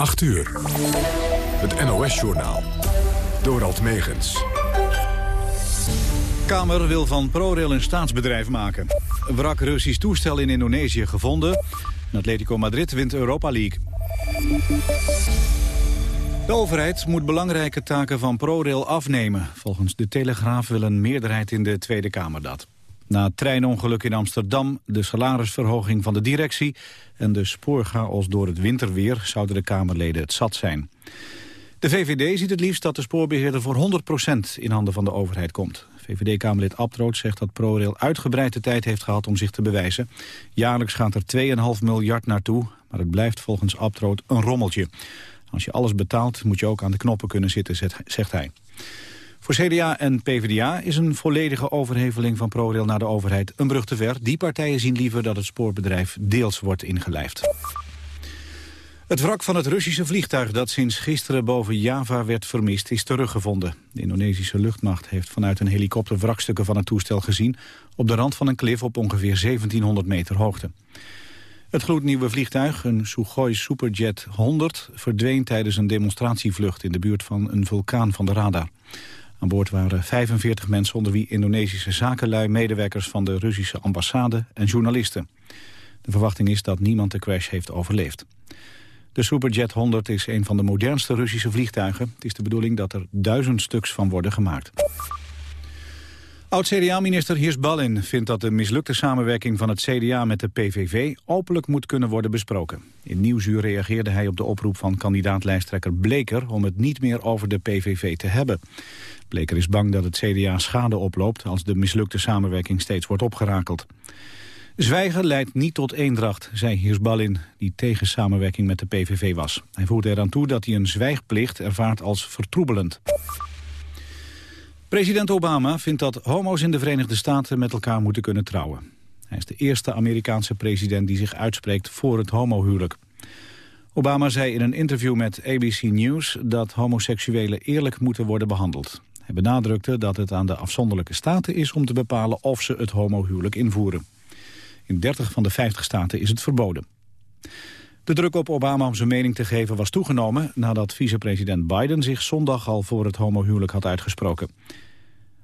8 uur. Het NOS-journaal. Dorald Megens. Kamer wil van ProRail een staatsbedrijf maken. Wrak Russisch toestel in Indonesië gevonden. Atletico Madrid wint Europa League. De overheid moet belangrijke taken van ProRail afnemen. Volgens de Telegraaf wil een meerderheid in de Tweede Kamer dat. Na het treinongeluk in Amsterdam, de salarisverhoging van de directie... en de spoorchaos door het winterweer zouden de Kamerleden het zat zijn. De VVD ziet het liefst dat de spoorbeheerder voor 100% in handen van de overheid komt. VVD-Kamerlid Abtroot zegt dat ProRail uitgebreid de tijd heeft gehad om zich te bewijzen. Jaarlijks gaat er 2,5 miljard naartoe, maar het blijft volgens Abtroot een rommeltje. Als je alles betaalt moet je ook aan de knoppen kunnen zitten, zegt hij. Voor CDA en PvdA is een volledige overheveling van ProRail naar de overheid een brug te ver. Die partijen zien liever dat het spoorbedrijf deels wordt ingelijfd. Het wrak van het Russische vliegtuig dat sinds gisteren boven Java werd vermist is teruggevonden. De Indonesische luchtmacht heeft vanuit een helikopter wrakstukken van het toestel gezien op de rand van een klif op ongeveer 1700 meter hoogte. Het gloednieuwe vliegtuig, een Sukhoi Superjet 100, verdween tijdens een demonstratievlucht in de buurt van een vulkaan van de radar. Aan boord waren 45 mensen onder wie Indonesische zakenlui, medewerkers van de Russische ambassade en journalisten. De verwachting is dat niemand de crash heeft overleefd. De Superjet 100 is een van de modernste Russische vliegtuigen. Het is de bedoeling dat er duizend stuks van worden gemaakt. Oud-CDA-minister Hiers Ballin vindt dat de mislukte samenwerking van het CDA met de PVV openlijk moet kunnen worden besproken. In Nieuwsuur reageerde hij op de oproep van kandidaatlijsttrekker Bleker om het niet meer over de PVV te hebben. Bleker is bang dat het CDA schade oploopt als de mislukte samenwerking steeds wordt opgerakeld. Zwijgen leidt niet tot eendracht, zei Hirsbalin, die tegen samenwerking met de PVV was. Hij voegde eraan toe dat hij een zwijgplicht ervaart als vertroebelend. President Obama vindt dat homo's in de Verenigde Staten met elkaar moeten kunnen trouwen. Hij is de eerste Amerikaanse president die zich uitspreekt voor het homohuwelijk. Obama zei in een interview met ABC News dat homoseksuelen eerlijk moeten worden behandeld. Hij benadrukte dat het aan de afzonderlijke staten is om te bepalen of ze het homohuwelijk invoeren. In 30 van de 50 staten is het verboden. De druk op Obama om zijn mening te geven was toegenomen... nadat vicepresident Biden zich zondag al voor het homohuwelijk had uitgesproken.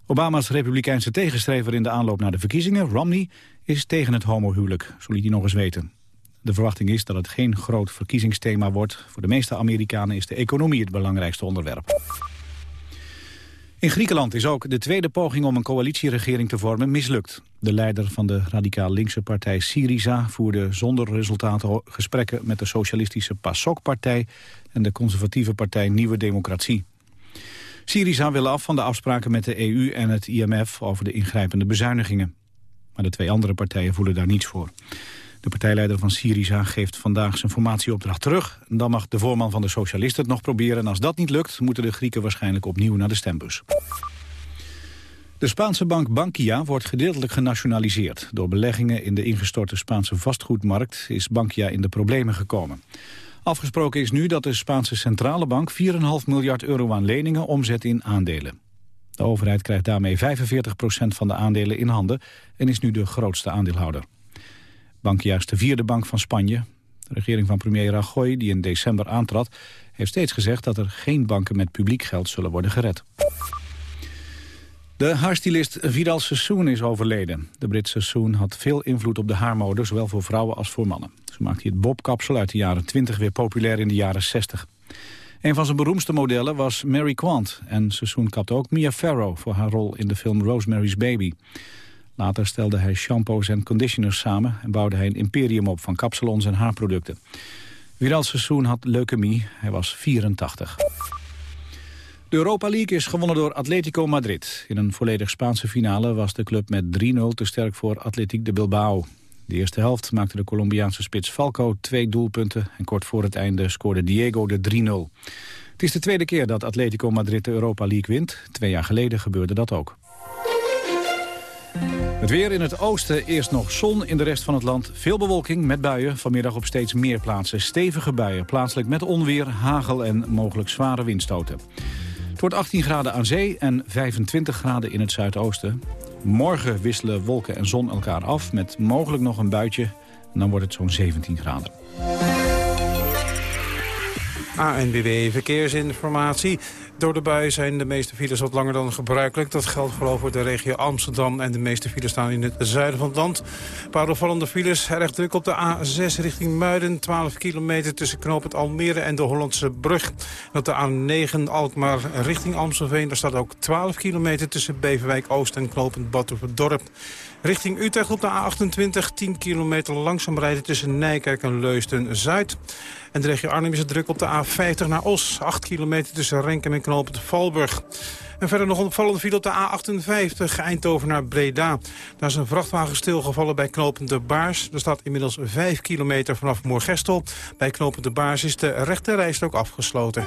Obama's republikeinse tegenstrever in de aanloop naar de verkiezingen, Romney, is tegen het homohuwelijk, zo liet hij nog eens weten. De verwachting is dat het geen groot verkiezingsthema wordt. Voor de meeste Amerikanen is de economie het belangrijkste onderwerp. In Griekenland is ook de tweede poging om een coalitieregering te vormen mislukt. De leider van de radicaal linkse partij Syriza voerde zonder resultaten gesprekken met de socialistische PASOK-partij en de conservatieve partij Nieuwe Democratie. Syriza wil af van de afspraken met de EU en het IMF over de ingrijpende bezuinigingen. Maar de twee andere partijen voelen daar niets voor. De partijleider van Syriza geeft vandaag zijn formatieopdracht terug. Dan mag de voorman van de socialisten het nog proberen. En als dat niet lukt, moeten de Grieken waarschijnlijk opnieuw naar de stembus. De Spaanse bank Bankia wordt gedeeltelijk genationaliseerd. Door beleggingen in de ingestorte Spaanse vastgoedmarkt is Bankia in de problemen gekomen. Afgesproken is nu dat de Spaanse centrale bank 4,5 miljard euro aan leningen omzet in aandelen. De overheid krijgt daarmee 45% van de aandelen in handen en is nu de grootste aandeelhouder. Bankia is de vierde bank van Spanje. De regering van premier Rajoy, die in december aantrad, heeft steeds gezegd dat er geen banken met publiek geld zullen worden gered. De haarstylist Vidal Sassoon is overleden. De Britse Sassoon had veel invloed op de haarmode, zowel voor vrouwen als voor mannen. Zo maakte het bobkapsel uit de jaren 20 weer populair in de jaren 60. Een van zijn beroemdste modellen was Mary Quant. En Sassoon kapte ook Mia Farrow voor haar rol in de film Rosemary's Baby. Later stelde hij shampoos en conditioners samen... en bouwde hij een imperium op van kapsalons en haarproducten. Vidal Sassoon had leukemie, hij was 84. De Europa League is gewonnen door Atletico Madrid. In een volledig Spaanse finale was de club met 3-0 te sterk voor Atletiek de Bilbao. De eerste helft maakte de Colombiaanse spits Falco twee doelpunten... en kort voor het einde scoorde Diego de 3-0. Het is de tweede keer dat Atletico Madrid de Europa League wint. Twee jaar geleden gebeurde dat ook. Het weer in het oosten eerst nog zon, in de rest van het land veel bewolking met buien. Vanmiddag op steeds meer plaatsen stevige buien, plaatselijk met onweer, hagel en mogelijk zware windstoten. Het wordt 18 graden aan zee en 25 graden in het zuidoosten. Morgen wisselen wolken en zon elkaar af met mogelijk nog een buitje. En dan wordt het zo'n 17 graden. ANWB Verkeersinformatie. Door de zijn de meeste files wat langer dan gebruikelijk. Dat geldt vooral voor de regio Amsterdam. En de meeste files staan in het zuiden van het land. Een paar opvallende files. Erg druk op de A6 richting Muiden. 12 kilometer tussen knooppunt Almere en de Hollandse Brug. Op de A9 Alkmaar richting Amstelveen. Daar staat ook 12 kilometer tussen Beverwijk Oost en knooppunt Batuverdorp. Richting Utrecht op de A28, 10 kilometer langzaam rijden tussen Nijkerk en Leusden-Zuid. En de regio Arnhem is het druk op de A50 naar Os. 8 kilometer tussen Renkem en knooppunt Valburg. En verder nog een opvallende op de A58 Eindhoven naar Breda. Daar is een vrachtwagen stilgevallen bij knooppunt De Baars. Er staat inmiddels 5 kilometer vanaf Moorgestel. Bij knooppunt De Baars is de rechte ook afgesloten.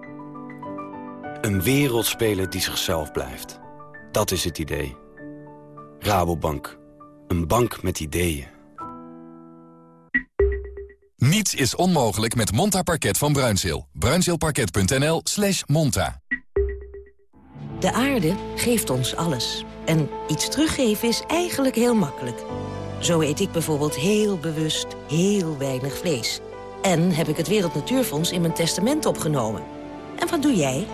Een wereldspeler die zichzelf blijft. Dat is het idee. Rabobank. Een bank met ideeën. Niets is onmogelijk met Monta Parket van Bruinzeel. Bruinzeelparket.nl slash monta. De aarde geeft ons alles. En iets teruggeven is eigenlijk heel makkelijk. Zo eet ik bijvoorbeeld heel bewust heel weinig vlees. En heb ik het Wereld Natuurfonds in mijn testament opgenomen. En wat doe jij?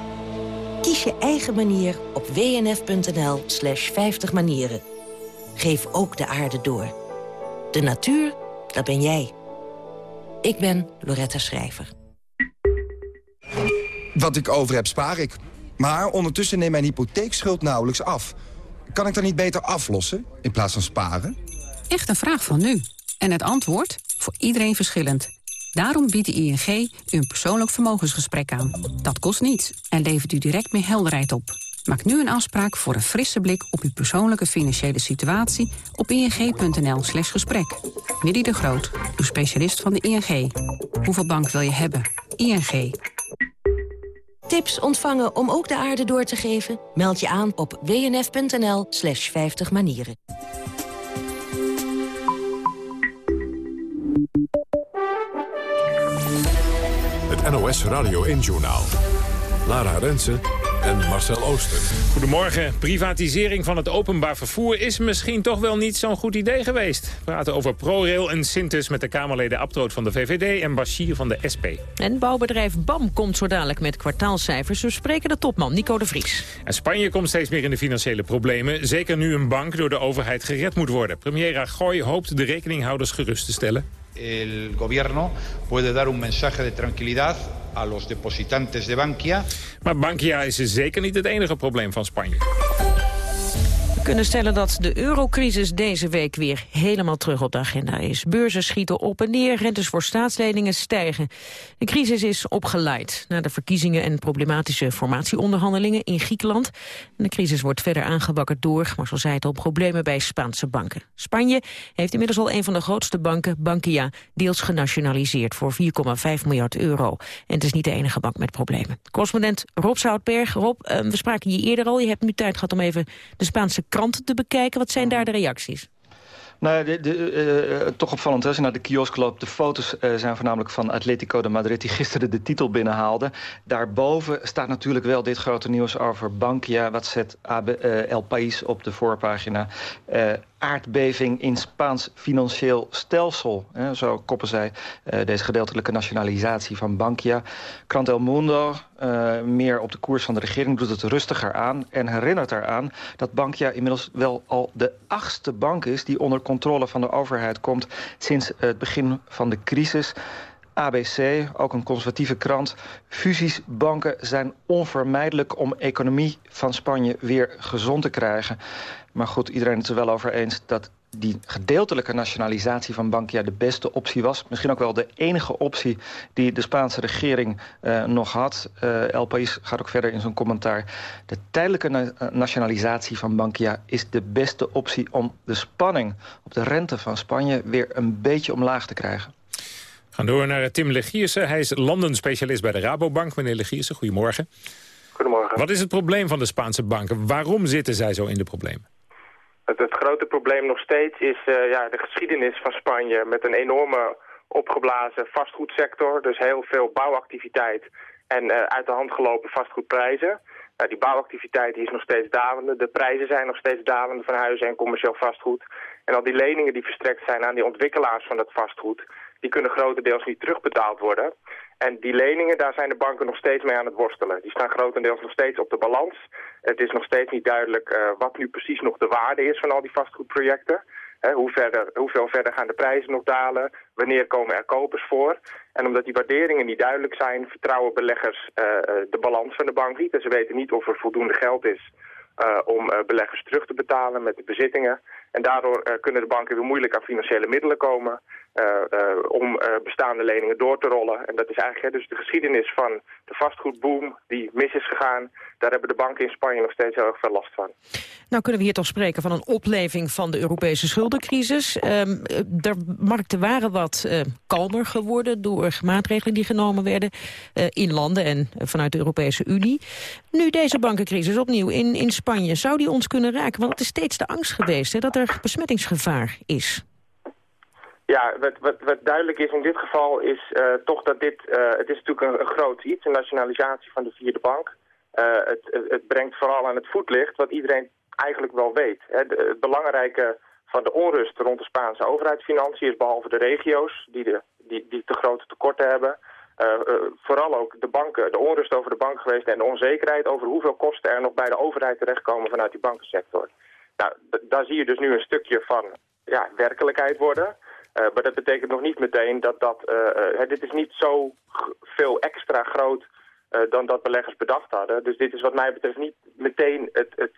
Kies je eigen manier op wnf.nl slash 50 manieren. Geef ook de aarde door. De natuur, dat ben jij. Ik ben Loretta Schrijver. Wat ik over heb, spaar ik. Maar ondertussen neemt mijn hypotheekschuld nauwelijks af. Kan ik dan niet beter aflossen in plaats van sparen? Echt een vraag van nu. En het antwoord? Voor iedereen verschillend. Daarom biedt de ING u een persoonlijk vermogensgesprek aan. Dat kost niets en levert u direct meer helderheid op. Maak nu een afspraak voor een frisse blik op uw persoonlijke financiële situatie op ing.nl slash gesprek. Willy de Groot, uw specialist van de ING. Hoeveel bank wil je hebben? ING. Tips ontvangen om ook de aarde door te geven? Meld je aan op wnf.nl slash 50 manieren. NOS Radio 1 Journaal. Lara Rensen en Marcel Ooster. Goedemorgen. Privatisering van het openbaar vervoer is misschien toch wel niet zo'n goed idee geweest. We praten over ProRail en Sintes met de Kamerleden Abtroot van de VVD en Bashir van de SP. En bouwbedrijf BAM komt zo dadelijk met kwartaalcijfers. We spreken de topman Nico de Vries. En Spanje komt steeds meer in de financiële problemen. Zeker nu een bank door de overheid gered moet worden. Premier Rajoy hoopt de rekeninghouders gerust te stellen. El gobierno puede dar un mensaje de tranquilidad a los depositantes de Bankia. Maar Bankia is zeker niet het enige probleem van Spanje kunnen stellen dat de eurocrisis deze week weer helemaal terug op de agenda is. Beurzen schieten op en neer, rentes voor staatsleningen stijgen. De crisis is opgeleid na de verkiezingen en problematische formatieonderhandelingen in Griekenland. En de crisis wordt verder aangewakkerd door, maar zo zei het al, problemen bij Spaanse banken. Spanje heeft inmiddels al een van de grootste banken, Bankia, deels genationaliseerd voor 4,5 miljard euro. En het is niet de enige bank met problemen. Correspondent Rob Zoutberg. Rob, eh, we spraken je eerder al. Je hebt nu tijd gehad om even de Spaanse kranten te bekijken. Wat zijn daar de reacties? Nou, de, de, uh, toch opvallend als je naar de kiosk loopt. De foto's uh, zijn voornamelijk van Atletico de Madrid... die gisteren de titel binnenhaalde. Daarboven staat natuurlijk wel dit grote nieuws over Bankia. Wat zet AB, uh, El País op de voorpagina? Aardbeving in Spaans financieel stelsel. Zo koppen zij uh, deze gedeeltelijke nationalisatie van Bankia. Krant El Mundo, uh, meer op de koers van de regering, doet het rustiger aan... en herinnert eraan dat Bankia inmiddels wel al de achtste bank is... die onder controle van de overheid komt sinds het begin van de crisis... ABC, ook een conservatieve krant. Fusiesbanken zijn onvermijdelijk om economie van Spanje weer gezond te krijgen. Maar goed, iedereen is er wel over eens dat die gedeeltelijke nationalisatie van Bankia de beste optie was. Misschien ook wel de enige optie die de Spaanse regering uh, nog had. Uh, El País gaat ook verder in zijn commentaar. De tijdelijke na eh, nationalisatie van Bankia is de beste optie... om de spanning op de rente van Spanje weer een beetje omlaag te krijgen. gaan door naar Tim Legiersen. Hij is landenspecialist bij de Rabobank. Meneer Legiersen, goedemorgen. Goedemorgen. Wat is het probleem van de Spaanse banken? Waarom zitten zij zo in de problemen? Het, het grote probleem nog steeds is uh, ja, de geschiedenis van Spanje... met een enorme opgeblazen vastgoedsector. Dus heel veel bouwactiviteit en uh, uit de hand gelopen vastgoedprijzen. Nou, die bouwactiviteit is nog steeds dalende. De prijzen zijn nog steeds dalende van huizen en commercieel vastgoed. En al die leningen die verstrekt zijn aan die ontwikkelaars van dat vastgoed... die kunnen grotendeels niet terugbetaald worden. En die leningen, daar zijn de banken nog steeds mee aan het worstelen. Die staan grotendeels nog steeds op de balans. Het is nog steeds niet duidelijk uh, wat nu precies nog de waarde is van al die vastgoedprojecten. Hoe verder, hoeveel verder gaan de prijzen nog dalen? Wanneer komen er kopers voor? En omdat die waarderingen niet duidelijk zijn... vertrouwen beleggers uh, de balans van de bank niet. En ze weten niet of er voldoende geld is om beleggers terug te betalen met de bezittingen. En daardoor kunnen de banken weer moeilijk aan financiële middelen komen... Uh, uh, om bestaande leningen door te rollen. En dat is eigenlijk dus de geschiedenis van de vastgoedboom die mis is gegaan. Daar hebben de banken in Spanje nog steeds heel erg veel last van. Nou kunnen we hier toch spreken van een opleving van de Europese schuldencrisis. De markten waren wat kalmer geworden door maatregelen die genomen werden in landen en vanuit de Europese Unie. Nu deze bankencrisis opnieuw in, in Spanje, zou die ons kunnen raken? Want het is steeds de angst geweest hè, dat er besmettingsgevaar is. Ja, wat, wat, wat, duidelijk is in dit geval is uh, toch dat dit, uh, het is natuurlijk een, een, groot iets, een nationalisatie van de vierde bank. Uh, het, het, brengt vooral aan het voetlicht wat iedereen eigenlijk wel weet. Hè. Het belangrijke van de onrust rond de Spaanse overheidsfinanciën is behalve de regio's die, de, die, die te grote tekorten hebben. vooral ook de banken, de onrust over de bank geweest en de onzekerheid over hoeveel kosten er nog bij de overheid terechtkomen vanuit die bankensector. Nou, daar zie je dus nu een stukje van ja, werkelijkheid worden. Uh, maar dat betekent nog niet meteen dat dat... Uh, dit is niet zo veel extra groot dan dat beleggers bedacht hadden. Dus dit is wat mij betreft niet meteen het, het,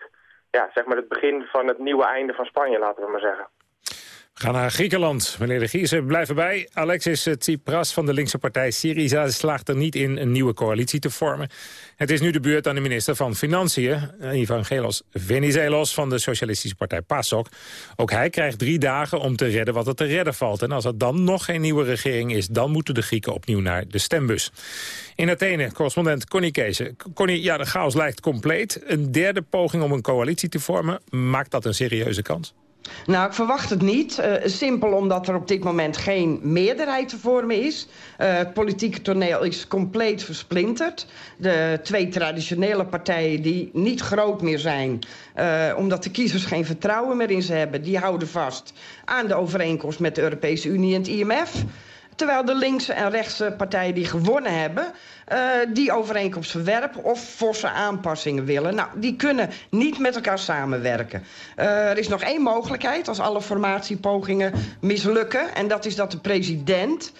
ja, zeg maar het begin van het nieuwe einde van Spanje, laten we maar zeggen. Gaan naar Griekenland. Meneer de Gierse, blijf erbij. Alexis Tsipras van de linkse partij Syriza slaagt er niet in een nieuwe coalitie te vormen. Het is nu de beurt aan de minister van Financiën, Evangelos Venizelos van de socialistische partij PASOK. Ook hij krijgt drie dagen om te redden wat er te redden valt. En als er dan nog geen nieuwe regering is, dan moeten de Grieken opnieuw naar de stembus. In Athene, correspondent Connie Kees. Connie, ja, de chaos lijkt compleet. Een derde poging om een coalitie te vormen, maakt dat een serieuze kans? Nou, ik verwacht het niet. Uh, simpel omdat er op dit moment geen meerderheid te vormen is. Uh, het politieke toneel is compleet versplinterd. De twee traditionele partijen die niet groot meer zijn... Uh, omdat de kiezers geen vertrouwen meer in ze hebben... die houden vast aan de overeenkomst met de Europese Unie en het IMF... Terwijl de linkse en rechtse partijen die gewonnen hebben... Uh, die overeenkomst verwerpen of forse aanpassingen willen. Nou, die kunnen niet met elkaar samenwerken. Uh, er is nog één mogelijkheid als alle formatiepogingen mislukken. En dat is dat de president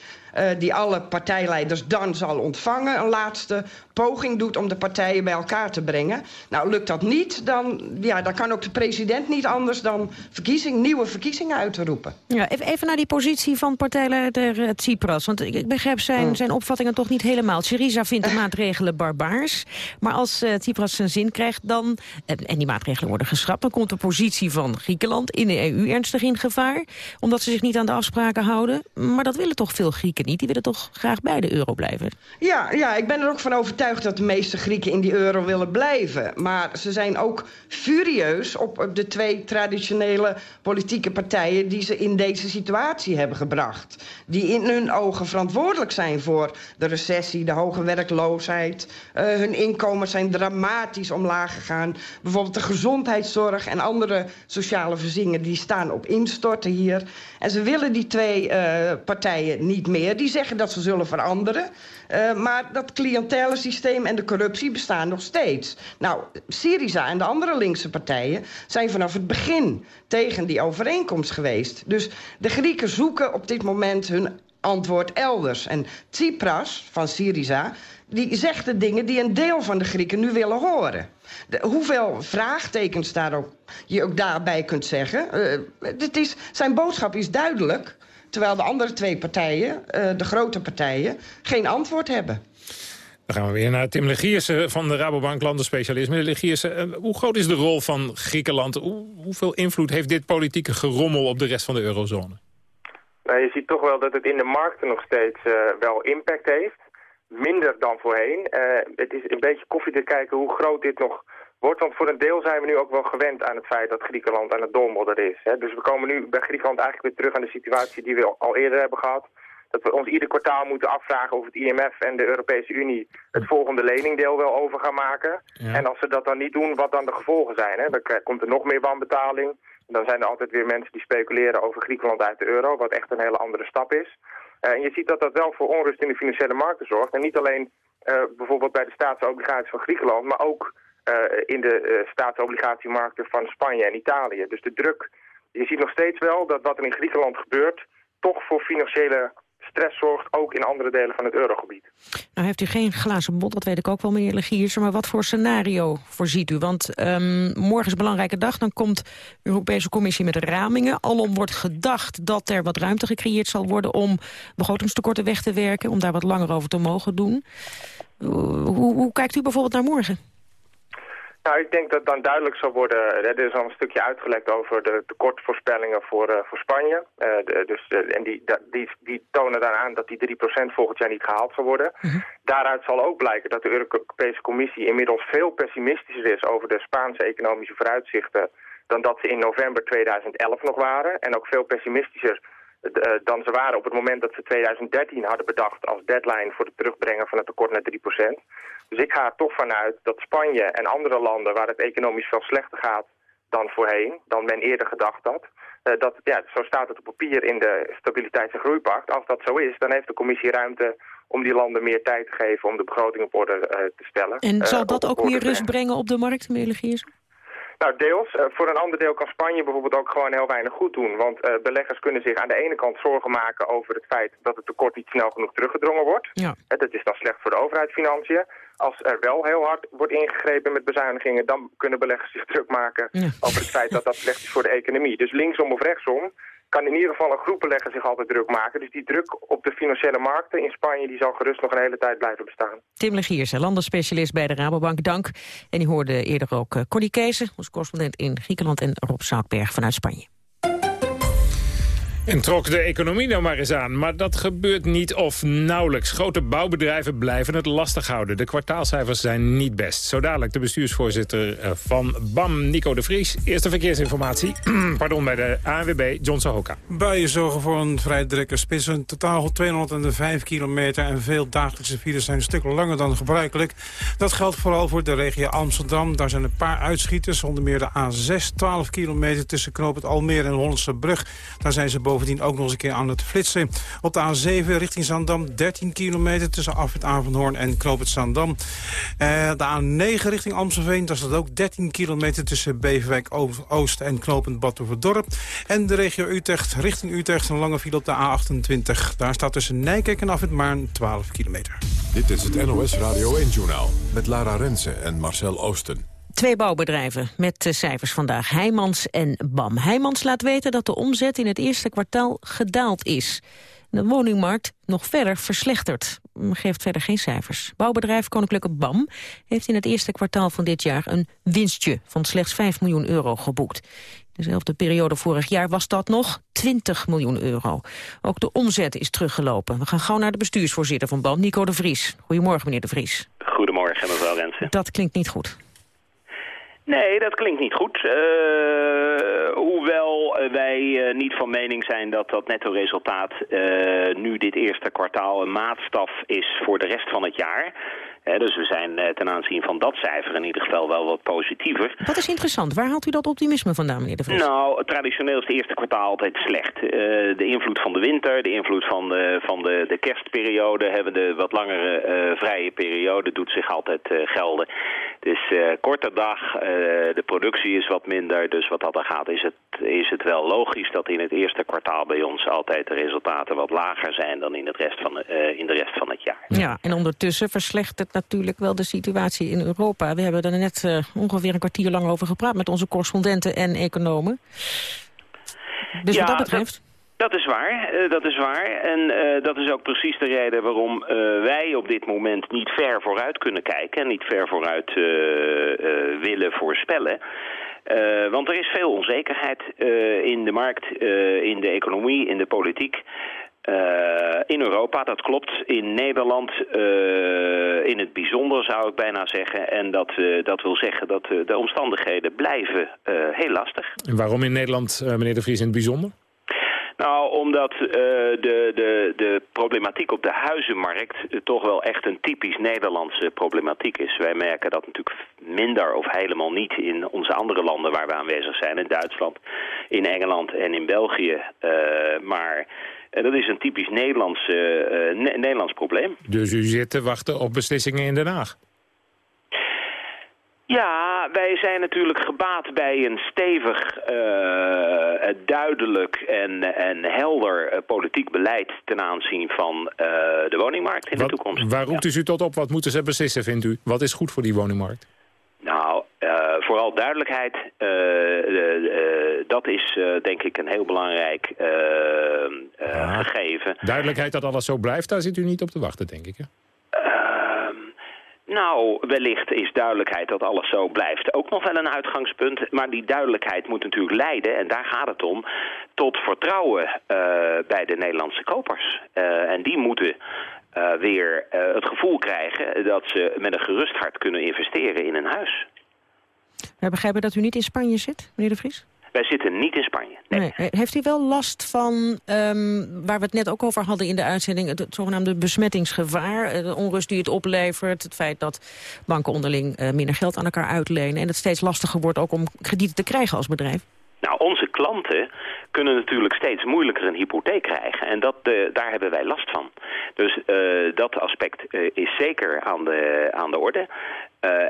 die alle partijleiders dan zal ontvangen... een laatste poging doet om de partijen bij elkaar te brengen. Nou, lukt dat niet, dan, ja, dan kan ook de president niet anders... dan verkiezing, nieuwe verkiezingen uit te roepen. Ja, even naar die positie van partijleider Tsipras. Want ik begrijp zijn, hmm. zijn opvattingen toch niet helemaal. Syriza vindt de maatregelen barbaars. Maar als uh, Tsipras zijn zin krijgt, dan, en, en die maatregelen worden geschrapt... dan komt de positie van Griekenland in de EU ernstig in gevaar. Omdat ze zich niet aan de afspraken houden. Maar dat willen toch veel Grieken niet. Die willen toch graag bij de euro blijven? Ja, ja ik ben er ook van overtuigd dat de meeste Grieken in die euro willen blijven. Maar ze zijn ook furieus op de twee traditionele politieke partijen... die ze in deze situatie hebben gebracht. Die in hun ogen verantwoordelijk zijn voor de recessie, de hoge werkloosheid. Uh, hun inkomens zijn dramatisch omlaag gegaan. Bijvoorbeeld de gezondheidszorg en andere sociale voorzieningen... die staan op instorten hier. En ze willen die twee uh, partijen niet meer die zeggen dat ze zullen veranderen. Uh, maar dat cliëntelensysteem en de corruptie bestaan nog steeds. Nou, Syriza en de andere linkse partijen zijn vanaf het begin tegen die overeenkomst geweest. Dus de Grieken zoeken op dit moment hun antwoord elders. En Tsipras van Syriza die zegt de dingen die een deel van de Grieken nu willen horen. Hoeveel vraagtekens daar ook, je ook daarbij kunt zeggen. Uh, het is, zijn boodschap is duidelijk. Terwijl de andere twee partijen, uh, de grote partijen, geen antwoord hebben. Dan gaan we weer naar Tim Legiersen van de Rabobank landenspecialist. Meneer Legiersen, uh, hoe groot is de rol van Griekenland? Hoe, hoeveel invloed heeft dit politieke gerommel op de rest van de eurozone? Nou, je ziet toch wel dat het in de markten nog steeds wel impact heeft. Minder dan voorheen. het is een beetje koffie te kijken hoe groot dit nog wordt. Want voor een deel zijn we nu ook wel gewend aan het feit dat Griekenland aan het doormodder is. Hè. Dus we komen nu bij Griekenland eigenlijk weer terug aan de situatie die we al eerder hebben gehad. Dat we ons ieder kwartaal moeten afvragen of het IMF en de Europese Unie het volgende leningdeel wel over gaan maken. En als ze dat dan niet doen, wat dan de gevolgen zijn. Hè. Dan komt er nog meer wanbetaling. Dan zijn er altijd weer mensen die speculeren over Griekenland uit de euro, wat echt een hele andere stap is. Uh, en je ziet dat dat wel voor onrust in de financiële markten zorgt. En niet alleen uh, bijvoorbeeld bij de staatsobligaties van Griekenland, maar ook eh, in de eh, staatsobligatiemarkten van Spanje en Italië. Dus de druk, je ziet nog steeds wel dat wat er in Griekenland gebeurt... toch voor financiële stress zorgt, ook in andere delen van het eurogebied. Nou heeft u geen glazen bot, dat weet ik ook wel, meneer Legiersen. Maar wat voor scenario voorziet u? Want um, morgen is een belangrijke dag. Dan komt de Europese Commissie met ramingen. Alom wordt gedacht dat er wat ruimte gecreëerd zal worden... om begrotingstekorten weg te werken, om daar wat langer over te mogen doen. Hoe, hoe kijkt u bijvoorbeeld naar morgen? Nou, ik denk dat dan duidelijk zal worden, er is al een stukje uitgelekt over de tekortvoorspellingen voor, uh, voor Spanje. Uh, de, dus, uh, en die, die, die tonen dan aan dat die 3% volgend jaar niet gehaald zal worden. -hmm. Daaruit zal ook blijken dat de Europese Commissie inmiddels veel pessimistischer is over de Spaanse economische vooruitzichten dan dat ze in november 2011 nog waren. En ook veel pessimistischer dan ze waren op het moment dat ze 2013 hadden bedacht als deadline voor het terugbrengen van het tekort naar 3%. Dus ik ga er toch vanuit dat Spanje en andere landen waar het economisch veel slechter gaat dan voorheen, dan men eerder gedacht had, uh, dat, ja, zo staat het op papier in de stabiliteits- en groeipact. Als dat zo is, dan heeft de commissie ruimte om die landen meer tijd te geven om de begroting op orde uh, te stellen. En zal dat ook meer rust brengen op de markt, meneer Legiers? Nou, deels. Uh, voor een ander deel kan Spanje bijvoorbeeld ook gewoon heel weinig goed doen. Want uh, beleggers kunnen zich aan de ene kant zorgen maken over het feit dat het tekort niet snel genoeg teruggedrongen wordt. Ja. Uh, dat is dan slecht voor de overheidsfinanciën. Als er wel heel hard wordt ingegrepen met bezuinigingen, dan kunnen beleggers zich druk maken ja. over het feit dat dat slecht is voor de economie. Dus linksom of rechtsom kan in ieder geval een groepenlegger zich altijd druk maken. Dus die druk op de financiële markten in Spanje die zal gerust nog een hele tijd blijven bestaan. Tim Legiersen, landenspecialist bij de Rabobank, dank. En die hoorde eerder ook uh, Connie Kees, onze correspondent in Griekenland... en Rob Zoutberg vanuit Spanje. En trok de economie nou maar eens aan. Maar dat gebeurt niet of nauwelijks. Grote bouwbedrijven blijven het lastig houden. De kwartaalcijfers zijn niet best. Zo dadelijk de bestuursvoorzitter eh, van BAM, Nico de Vries. Eerste verkeersinformatie Pardon, bij de ANWB, John Sahoka. Buien zorgen voor een vrij drukke spits. Een totaal 205 kilometer en veel dagelijkse files zijn een stuk langer dan gebruikelijk. Dat geldt vooral voor de regio Amsterdam. Daar zijn een paar uitschieters, onder meer de A6, 12 kilometer tussen Knoop het Almere en Hollandse Brug. Daar zijn ze bovendien ook nog eens een keer aan het flitsen. Op de A7 richting Zandam 13 kilometer tussen Afrit Avanhoorn en Knoop het Zandam. Uh, de A9 richting Amstelveen, daar staat ook 13 kilometer tussen Beverwijk Oost en Knopend Badhoevedorp. En de regio Utrecht richting Utrecht een lange file op de A28. Daar staat tussen Nijkerk en Afrit maar 12 kilometer. Dit is het NOS Radio 1-journaal met Lara Rensen en Marcel Oosten. Twee bouwbedrijven met de cijfers vandaag, Heijmans en BAM. Heijmans laat weten dat de omzet in het eerste kwartaal gedaald is. De woningmarkt nog verder verslechterd. Geeft verder geen cijfers. Bouwbedrijf Koninklijke BAM heeft in het eerste kwartaal van dit jaar een winstje van slechts 5 miljoen euro geboekt. Dezelfde periode vorig jaar was dat nog 20 miljoen euro. Ook de omzet is teruggelopen. We gaan gauw naar de bestuursvoorzitter van BAM, Nico de Vries. Goedemorgen, meneer de Vries. Goedemorgen, mevrouw Rensen. Dat klinkt niet goed. Nee, dat klinkt niet goed. Uh, hoewel wij uh, niet van mening zijn dat dat netto-resultaat nu dit eerste kwartaal een maatstaf is voor de rest van het jaar. Dus we zijn ten aanzien van dat cijfer in ieder geval wel wat positiever. Dat is interessant. Waar haalt u dat optimisme vandaan, meneer De Vries? Nou, traditioneel is het eerste kwartaal altijd slecht. de invloed van de winter, de invloed van de, van de, de kerstperiode... hebben de wat langere vrije periode, doet zich altijd gelden. Dus uh, korte dag, uh, de productie is wat minder. Dus wat dat er gaat is het, is het wel logisch dat in het eerste kwartaal bij ons altijd de resultaten wat lager zijn dan in, het rest van, uh, in de rest van het jaar. Ja, en ondertussen verslechtert natuurlijk wel de situatie in Europa. We hebben er net ongeveer een kwartier lang over gepraat met onze correspondenten en economen. Dus ja, wat dat betreft... Dat is waar, uh, dat is waar. En uh, dat is ook precies de reden waarom uh, wij op dit moment niet ver vooruit kunnen kijken... en niet ver vooruit willen voorspellen. want er is veel onzekerheid in de markt, in de economie, in de politiek... Uh, in Europa, dat klopt. In Nederland uh, in het bijzonder zou ik bijna zeggen. En dat, uh, dat wil zeggen dat de omstandigheden blijven heel lastig. En waarom in Nederland, meneer De Vries, in het bijzonder? Nou, omdat uh, de, de, de problematiek op de huizenmarkt uh, toch wel echt een typisch Nederlandse problematiek is. Wij merken dat natuurlijk minder of helemaal niet in onze andere landen waar we aanwezig zijn. In Duitsland, in Engeland en in België. Uh, maar dat is een typisch Nederlands, ne Nederlands probleem. Dus u zit te wachten op beslissingen in Den Haag? Ja, wij zijn natuurlijk gebaat bij een stevig, uh, duidelijk en, en helder uh, politiek beleid ten aanzien van uh, de woningmarkt in wat, de toekomst. Waar roept u tot op? Wat moeten ze beslissen, vindt u? Wat is goed voor die woningmarkt? Nou, vooral duidelijkheid. dat is denk ik een heel belangrijk ja. gegeven. Duidelijkheid dat alles zo blijft, daar zit u niet op te wachten, denk ik. Hè? Nou, wellicht is duidelijkheid dat alles zo blijft ook nog wel een uitgangspunt. Maar die duidelijkheid moet natuurlijk leiden, en daar gaat het om, tot vertrouwen uh, bij de Nederlandse kopers. Uh, en die moeten uh, weer het gevoel krijgen dat ze met een gerust hart kunnen investeren in een huis. We begrijpen dat u niet in Spanje zit, meneer De Vries? Wij zitten niet in Spanje. Nee. Nee. Heeft u wel last van, um, waar we het net ook over hadden in de uitzending... het, het zogenaamde besmettingsgevaar, de onrust die het oplevert... het feit dat banken onderling uh, minder geld aan elkaar uitlenen... en het steeds lastiger wordt ook om kredieten te krijgen als bedrijf? Nou, onze klanten kunnen natuurlijk steeds moeilijker een hypotheek krijgen. En dat, uh, daar hebben wij last van. Dus uh, dat aspect uh, is zeker aan de, aan de orde.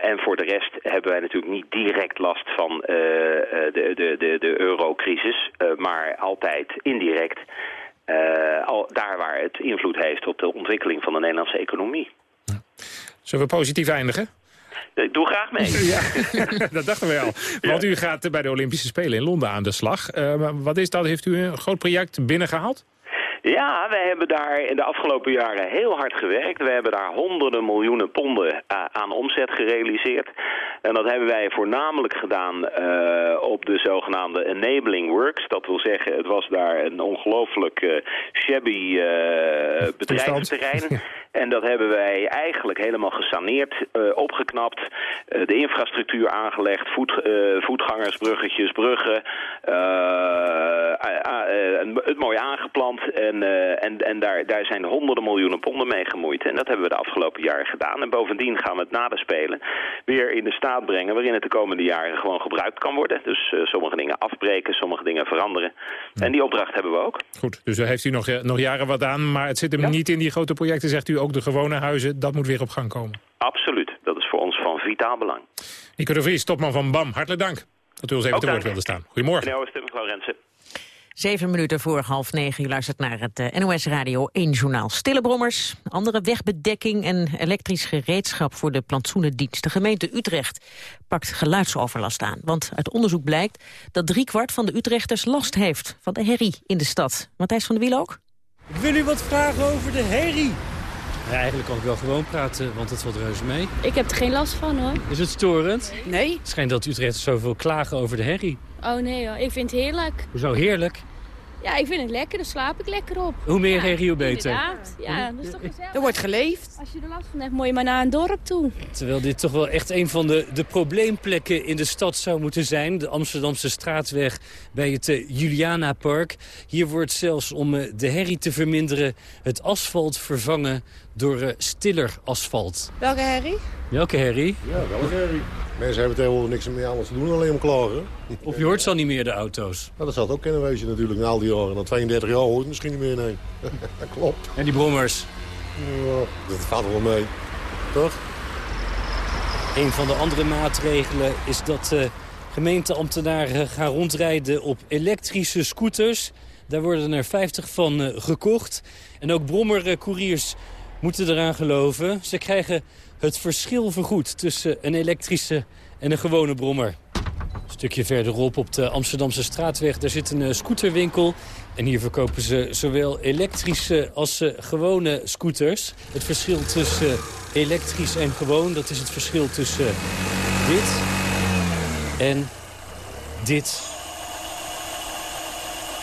En voor de rest hebben wij natuurlijk niet direct last van de, de, de, de eurocrisis, maar altijd indirect al daar waar het invloed heeft op de ontwikkeling van de Nederlandse economie. Zullen we positief eindigen? Ik doe graag mee. Ja, dat dachten we al. Want u gaat bij de Olympische Spelen in Londen aan de slag. wat is dat? Heeft u een groot project binnengehaald? Ja, wij hebben daar in de afgelopen jaren heel hard gewerkt. We hebben daar honderden miljoenen ponden uh, aan omzet gerealiseerd. En dat hebben wij voornamelijk gedaan uh, op de zogenaamde enabling works. Dat wil zeggen, het was daar een ongelooflijk uh, shabby bedrijfsterrein. En dat hebben wij eigenlijk helemaal gesaneerd, opgeknapt. de infrastructuur aangelegd, voet, voetgangers, bruggetjes, bruggen. het mooi aangeplant. En, en, en daar, daar zijn honderden miljoenen ponden mee gemoeid. En dat hebben we de afgelopen jaren gedaan. En bovendien gaan we het na de Spelen weer in de staat brengen... waarin het de komende jaren gewoon gebruikt kan worden. Dus sommige dingen afbreken, sommige dingen veranderen. En die opdracht hebben we ook. Goed, dus daar heeft u nog, nog jaren wat aan. Maar het zit hem ja. niet in die grote projecten, zegt u. Ook de gewone huizen, dat moet weer op gang komen. Absoluut. Dat is voor ons van vitaal belang. Nico de Vries, topman van BAM. Hartelijk dank dat u ons even ook te woord wilde staan. Goedemorgen. Meneer Ooster, mevrouw Rensen. Zeven minuten voor half negen. U luistert naar het uh, NOS Radio 1 journaal. Stille brommers, andere wegbedekking en elektrisch gereedschap voor de plantsoenendienst. De gemeente Utrecht pakt geluidsoverlast aan. Want uit onderzoek blijkt dat driekwart van de Utrechters last heeft van de herrie in de stad. Matthijs van der Wiel ook? Ik wil u wat vragen over de herrie. Ja, eigenlijk kan ik wel gewoon praten, want het valt reuze mee. Ik heb er geen last van, hoor. Is het storend? Nee. Het schijnt dat Utrechters zoveel klagen over de herrie. Oh nee hoor, ik vind het heerlijk. Hoezo heerlijk? Ja, ik vind het lekker, daar slaap ik lekker op. Hoe meer ja, herrie, hoe beter. Inderdaad, ja, dat is toch gezellig. Er wordt geleefd. Als je er last van hebt, moet je maar naar een dorp toe. Terwijl dit toch wel echt een van de, de probleemplekken in de stad zou moeten zijn. De Amsterdamse straatweg bij het uh, Juliana Park. Hier wordt zelfs om uh, de herrie te verminderen het asfalt vervangen door uh, stiller asfalt. Welke herrie? Welke herrie? Ja, welke herrie? Mensen hebben tegenwoordig niks meer anders te doen, alleen om klagen. Of je hoort zo niet meer de auto's? Nou, dat zal het ook kunnen wezen natuurlijk, na al die jaren. Na 32 jaar hoort het misschien niet meer, nee. dat klopt. En die brommers? Ja, dat valt wel mee, toch? Een van de andere maatregelen is dat uh, gemeenteambtenaren gaan rondrijden op elektrische scooters. Daar worden er 50 van uh, gekocht. En ook brommercouriers moeten eraan geloven. Ze krijgen het verschil vergoed tussen een elektrische en een gewone brommer. Een stukje verderop op de Amsterdamse straatweg, daar zit een uh, scooterwinkel. En hier verkopen ze zowel elektrische als uh, gewone scooters. Het verschil tussen elektrisch en gewoon, dat is het verschil tussen dit en dit.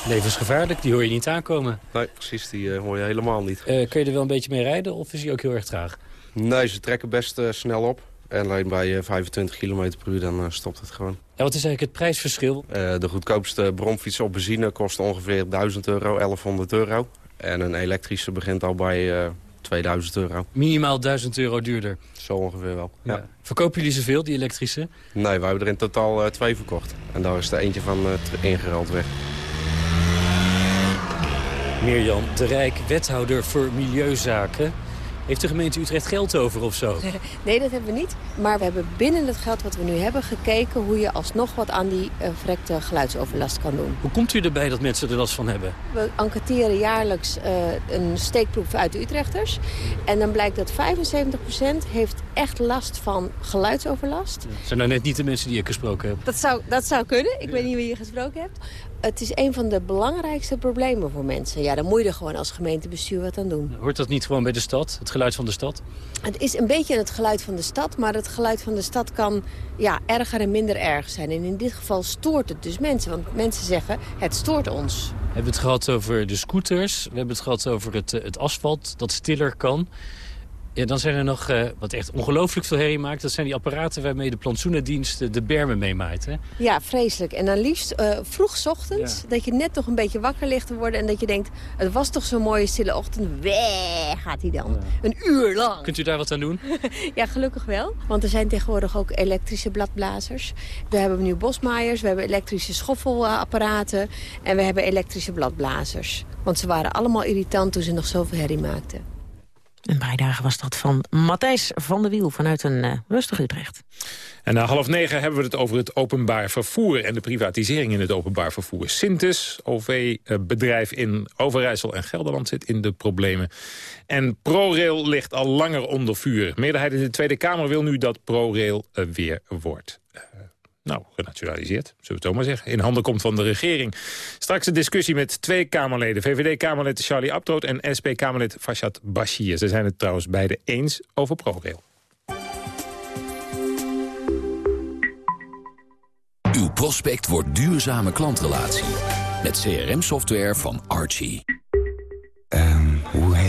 Levensgevaarlijk, die hoor je niet aankomen. Nee, precies, die uh, hoor je helemaal niet. Uh, kun je er wel een beetje mee rijden of is hij ook heel erg traag? Nee, ze trekken best uh, snel op. En alleen bij 25 km per uur dan stopt het gewoon. En wat is eigenlijk het prijsverschil? de goedkoopste bromfiets op benzine kost ongeveer 1000 euro, 1100 euro. En een elektrische begint al bij 2000 euro. Minimaal 1000 euro duurder? Zo ongeveer wel, ja. ja. Verkopen jullie zoveel, die elektrische? Nee, we hebben er in totaal twee verkocht. En daar is er eentje van ingeruild weg. Mirjam de Rijk, wethouder voor Milieuzaken. Heeft de gemeente Utrecht geld over of zo? Nee, dat hebben we niet. Maar we hebben binnen het geld wat we nu hebben gekeken... hoe je alsnog wat aan die uh, verrekte geluidsoverlast kan doen. Hoe komt u erbij dat mensen er last van hebben? We enquêteren jaarlijks uh, een steekproef uit de Utrechters. En dan blijkt dat 75% heeft echt last van geluidsoverlast. Ja. Zijn nou net niet de mensen die ik gesproken heb? Dat zou, dat zou kunnen. Ik ja. weet niet wie je gesproken hebt het is een van de belangrijkste problemen voor mensen. Ja, dan moet je er gewoon als gemeentebestuur wat aan doen. Hoort dat niet gewoon bij de stad, het geluid van de stad? Het is een beetje het geluid van de stad, maar het geluid van de stad kan ja, erger en minder erg zijn. En in dit geval stoort het dus mensen, want mensen zeggen het stoort ons. We hebben het gehad over de scooters, we hebben het gehad over het, eh, het asfalt dat stiller kan. Ja, dan zijn er nog, uh, wat echt ongelooflijk veel herrie maakt... dat zijn die apparaten waarmee de plantsoenendienst de bermen meemaait. Hè? Ja, vreselijk. En dan liefst uh, vroeg ochtends, dat je net nog een beetje wakker ligt te worden... en dat je denkt, het was toch zo'n mooie stille ochtend. Wee, gaat hij dan. Een uur lang. Kunt u daar wat aan doen? ja, gelukkig wel. Want er zijn tegenwoordig ook elektrische bladblazers. We hebben nu bosmaaiers, we hebben elektrische schoffelapparaten... en we hebben elektrische bladblazers. Want ze waren allemaal irritant toen ze nog zoveel herrie maakten. Een bijdrage was dat van Matthijs van der Wiel vanuit een uh, rustig Utrecht. En na half negen hebben we het over het openbaar vervoer... en de privatisering in het openbaar vervoer. Sintes, OV-bedrijf in Overijssel en Gelderland, zit in de problemen. En ProRail ligt al langer onder vuur. De meerderheid in de Tweede Kamer wil nu dat ProRail uh, weer wordt nou, genaturaliseerd, zullen we het zo maar zeggen, in handen komt van de regering. Straks een discussie met twee Kamerleden. VVD-Kamerlid Charlie Abtroot en SP-Kamerlid Fashad Bashir. Ze zijn het trouwens beide eens over ProRail. Uw prospect wordt duurzame klantrelatie. Met CRM-software van Archie. Um,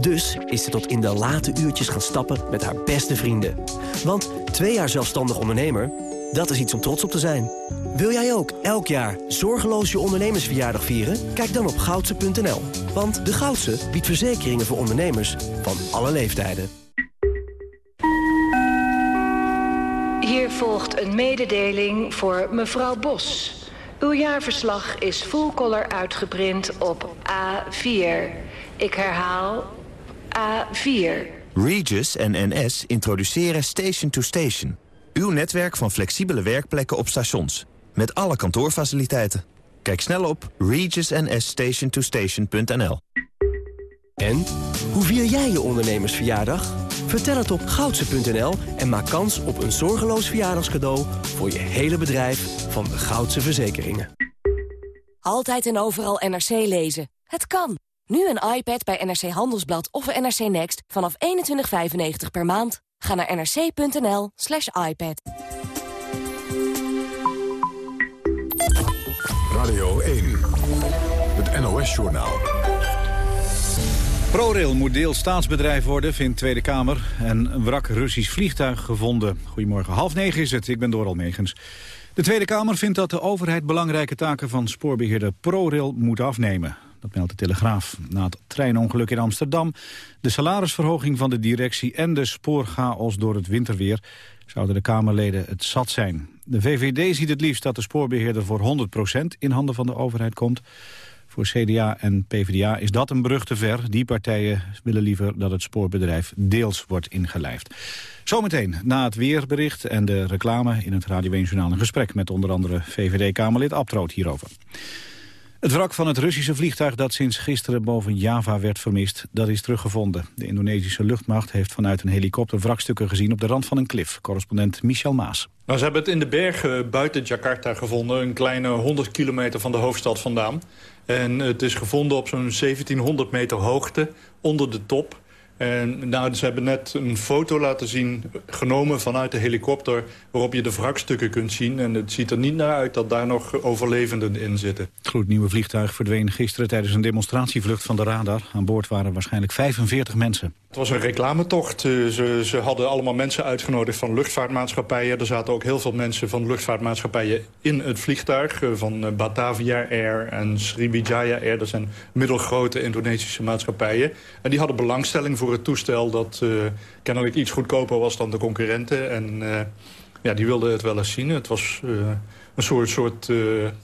Dus is ze tot in de late uurtjes gaan stappen met haar beste vrienden. Want twee jaar zelfstandig ondernemer, dat is iets om trots op te zijn. Wil jij ook elk jaar zorgeloos je ondernemersverjaardag vieren? Kijk dan op goudse.nl. Want de Goudse biedt verzekeringen voor ondernemers van alle leeftijden. Hier volgt een mededeling voor mevrouw Bos. Uw jaarverslag is full color uitgeprint op A4. Ik herhaal A4. Regis en NS introduceren Station to Station. Uw netwerk van flexibele werkplekken op stations. Met alle kantoorfaciliteiten. Kijk snel op regisnsstationtostation.nl En, hoe vier jij je ondernemersverjaardag? Vertel het op goudse.nl en maak kans op een zorgeloos verjaardagscadeau... voor je hele bedrijf van de Goudse Verzekeringen. Altijd en overal NRC lezen. Het kan. Nu een iPad bij NRC Handelsblad of NRC Next vanaf 21,95 per maand. Ga naar nrc.nl slash iPad. Radio 1, het NOS-journaal. ProRail moet deel staatsbedrijf worden, vindt Tweede Kamer. En een wrak Russisch vliegtuig gevonden. Goedemorgen, half negen is het. Ik ben Doral Megens. De Tweede Kamer vindt dat de overheid belangrijke taken van spoorbeheerder ProRail moet afnemen. Dat meldt de Telegraaf. Na het treinongeluk in Amsterdam, de salarisverhoging van de directie... en de spoorchaos door het winterweer zouden de Kamerleden het zat zijn. De VVD ziet het liefst dat de spoorbeheerder voor 100% in handen van de overheid komt. Voor CDA en PvdA is dat een brug te ver. Die partijen willen liever dat het spoorbedrijf deels wordt ingelijfd. Zometeen, na het weerbericht en de reclame in het Radio 1 Journaal... een gesprek met onder andere VVD-Kamerlid Abtroot hierover. Het wrak van het Russische vliegtuig dat sinds gisteren boven Java werd vermist, dat is teruggevonden. De Indonesische luchtmacht heeft vanuit een helikopter wrakstukken gezien op de rand van een klif. Correspondent Michel Maas. Nou, ze hebben het in de bergen buiten Jakarta gevonden, een kleine 100 kilometer van de hoofdstad vandaan. En het is gevonden op zo'n 1700 meter hoogte onder de top. En nou, ze hebben net een foto laten zien, genomen vanuit de helikopter... waarop je de wrakstukken kunt zien. En het ziet er niet naar uit dat daar nog overlevenden in zitten. Het gloednieuwe vliegtuig verdween gisteren tijdens een demonstratievlucht van de radar. Aan boord waren waarschijnlijk 45 mensen. Het was een reclametocht. Eh, ze, ze hadden allemaal mensen uitgenodigd van luchtvaartmaatschappijen. Er zaten ook heel veel mensen van luchtvaartmaatschappijen in het vliegtuig. Eh, van eh, Batavia Air en Sriwijaya Air. Dat zijn middelgrote Indonesische maatschappijen. En die hadden belangstelling voor het toestel... dat kennelijk iets goedkoper was dan de concurrenten. En ja, die wilden het wel eens zien. Het was een soort, soort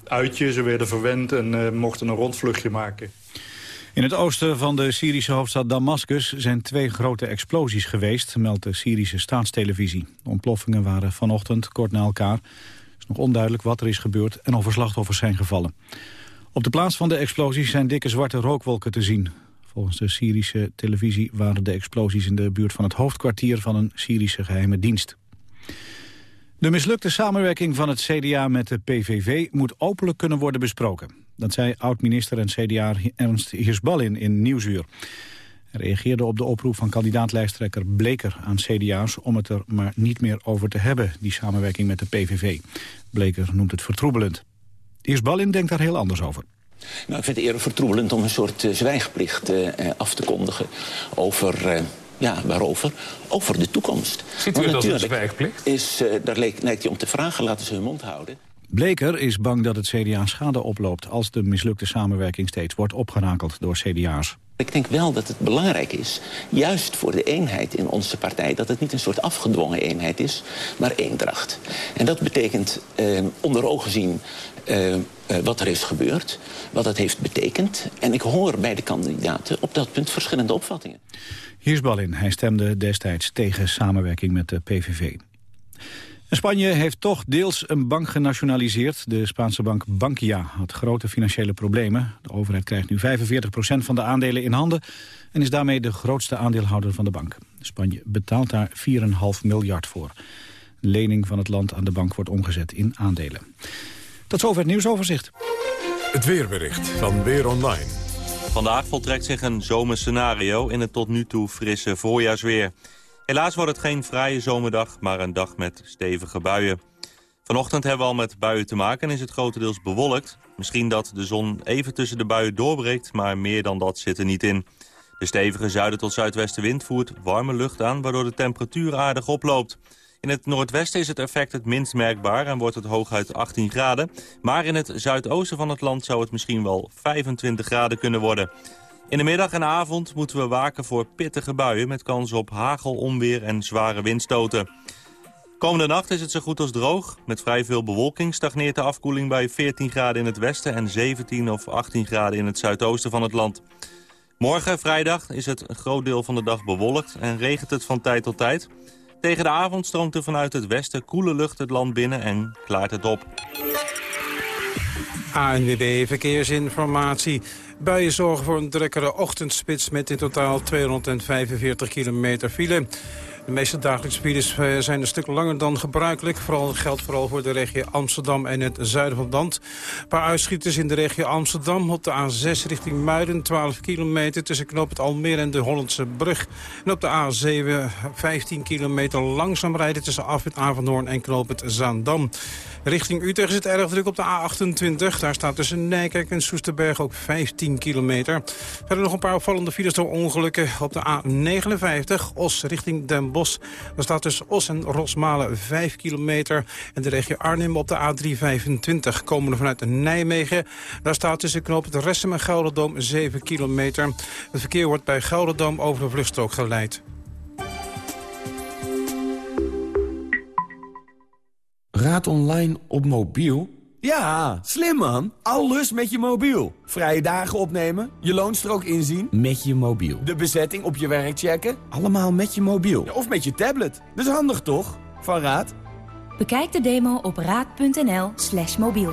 uitje. Ze werden verwend en mochten een rondvluchtje maken. In het oosten van de Syrische hoofdstad Damascus zijn twee grote explosies geweest, meldt de Syrische staatstelevisie. De ontploffingen waren vanochtend kort na elkaar. Het is nog onduidelijk wat er is gebeurd en of er slachtoffers zijn gevallen. Op de plaats van de explosies zijn dikke zwarte rookwolken te zien. Volgens de Syrische televisie waren de explosies in de buurt van het hoofdkwartier van een Syrische geheime dienst. De mislukte samenwerking van het CDA met de PVV moet openlijk kunnen worden besproken. Dat zei oud-minister en CDA Ernst Hirsballin in Nieuwsuur. Hij reageerde op de oproep van kandidaatlijsttrekker Bleker aan CDA's... om het er maar niet meer over te hebben, die samenwerking met de PVV. Bleker noemt het vertroebelend. Hirsballin denkt daar heel anders over. Nou, ik vind het eerder vertroebelend om een soort uh, zwijgplicht uh, af te kondigen over... Uh, ja, waarover? Over de toekomst. Ziet u het als een zwijgplicht? Is, daar lijkt, lijkt hij om te vragen, laten ze hun mond houden. Bleker is bang dat het CDA schade oploopt... als de mislukte samenwerking steeds wordt opgerakeld door CDA's. Ik denk wel dat het belangrijk is, juist voor de eenheid in onze partij... dat het niet een soort afgedwongen eenheid is, maar eendracht. En dat betekent eh, onder ogen zien uh, uh, wat er is gebeurd, wat het heeft betekend. En ik hoor bij de kandidaten op dat punt verschillende opvattingen. Hiersbalin, hij stemde destijds tegen samenwerking met de PVV. Spanje heeft toch deels een bank genationaliseerd. De Spaanse bank Bankia had grote financiële problemen. De overheid krijgt nu 45% van de aandelen in handen... en is daarmee de grootste aandeelhouder van de bank. Spanje betaalt daar 4,5 miljard voor. De lening van het land aan de bank wordt omgezet in aandelen. Tot zover het nieuwsoverzicht. Het weerbericht van Weer Online. Vandaag voltrekt zich een zomerscenario in het tot nu toe frisse voorjaarsweer. Helaas wordt het geen vrije zomerdag, maar een dag met stevige buien. Vanochtend hebben we al met buien te maken en is het grotendeels bewolkt. Misschien dat de zon even tussen de buien doorbreekt, maar meer dan dat zit er niet in. De stevige zuiden tot zuidwestenwind voert warme lucht aan... waardoor de temperatuur aardig oploopt. In het noordwesten is het effect het minst merkbaar en wordt het hooguit 18 graden. Maar in het zuidoosten van het land zou het misschien wel 25 graden kunnen worden. In de middag en avond moeten we waken voor pittige buien... met kans op hagel, onweer en zware windstoten. Komende nacht is het zo goed als droog. Met vrij veel bewolking stagneert de afkoeling bij 14 graden in het westen... en 17 of 18 graden in het zuidoosten van het land. Morgen, vrijdag, is het een groot deel van de dag bewolkt... en regent het van tijd tot tijd. Tegen de avond stroomt er vanuit het westen koele lucht het land binnen en klaart het op. ANWB Verkeersinformatie. Buien zorgen voor een drukkere ochtendspits met in totaal 245 kilometer file. De meeste dagelijkse files eh, zijn een stuk langer dan gebruikelijk. Vooral geldt vooral voor de regio Amsterdam en het zuiden van het. Een paar uitschieters in de regio Amsterdam. Op de A6 richting Muiden, 12 kilometer tussen Knoop het Almere en de Hollandse Brug. En op de A7 15 kilometer langzaam rijden tussen Afwit Avanhoorn en Knoop het Zaandam. Richting Utrecht is het erg druk op de A28. Daar staat tussen Nijkerk en Soesterberg ook 15 kilometer. Verder nog een paar opvallende files door ongelukken. Op de A59 Os richting Den Bosch. Daar staat tussen Os en Rosmalen 5 kilometer. En de regio Arnhem op de A325 komende vanuit Nijmegen. Daar staat tussen knoop het Ressem en Gelderdoom 7 kilometer. Het verkeer wordt bij Gelderdoom over de vluchtstrook geleid. Raad online op mobiel Ja, slim man. Alles met je mobiel. Vrije dagen opnemen, je loonstrook inzien. Met je mobiel. De bezetting op je werk checken. Allemaal met je mobiel. Of met je tablet. Dat is handig toch? Van Raad? Bekijk de demo op raad.nl slash mobiel.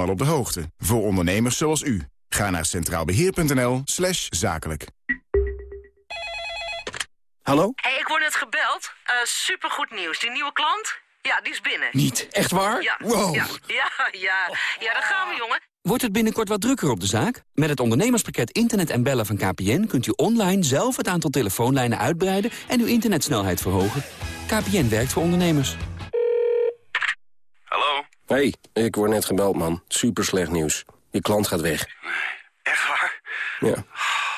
op de hoogte. Voor ondernemers zoals u. Ga naar centraalbeheer.nl slash zakelijk. Hallo? Hé, hey, ik word net gebeld. Uh, supergoed nieuws. Die nieuwe klant? Ja, die is binnen. Niet? Echt waar? Ja. Wow. Ja, ja, ja. Ja, daar gaan we, jongen. Wordt het binnenkort wat drukker op de zaak? Met het ondernemerspakket Internet en Bellen van KPN... kunt u online zelf het aantal telefoonlijnen uitbreiden... en uw internetsnelheid verhogen. KPN werkt voor ondernemers. Hey, ik word net gebeld, man. Super slecht nieuws. Je klant gaat weg. Echt waar? Ja.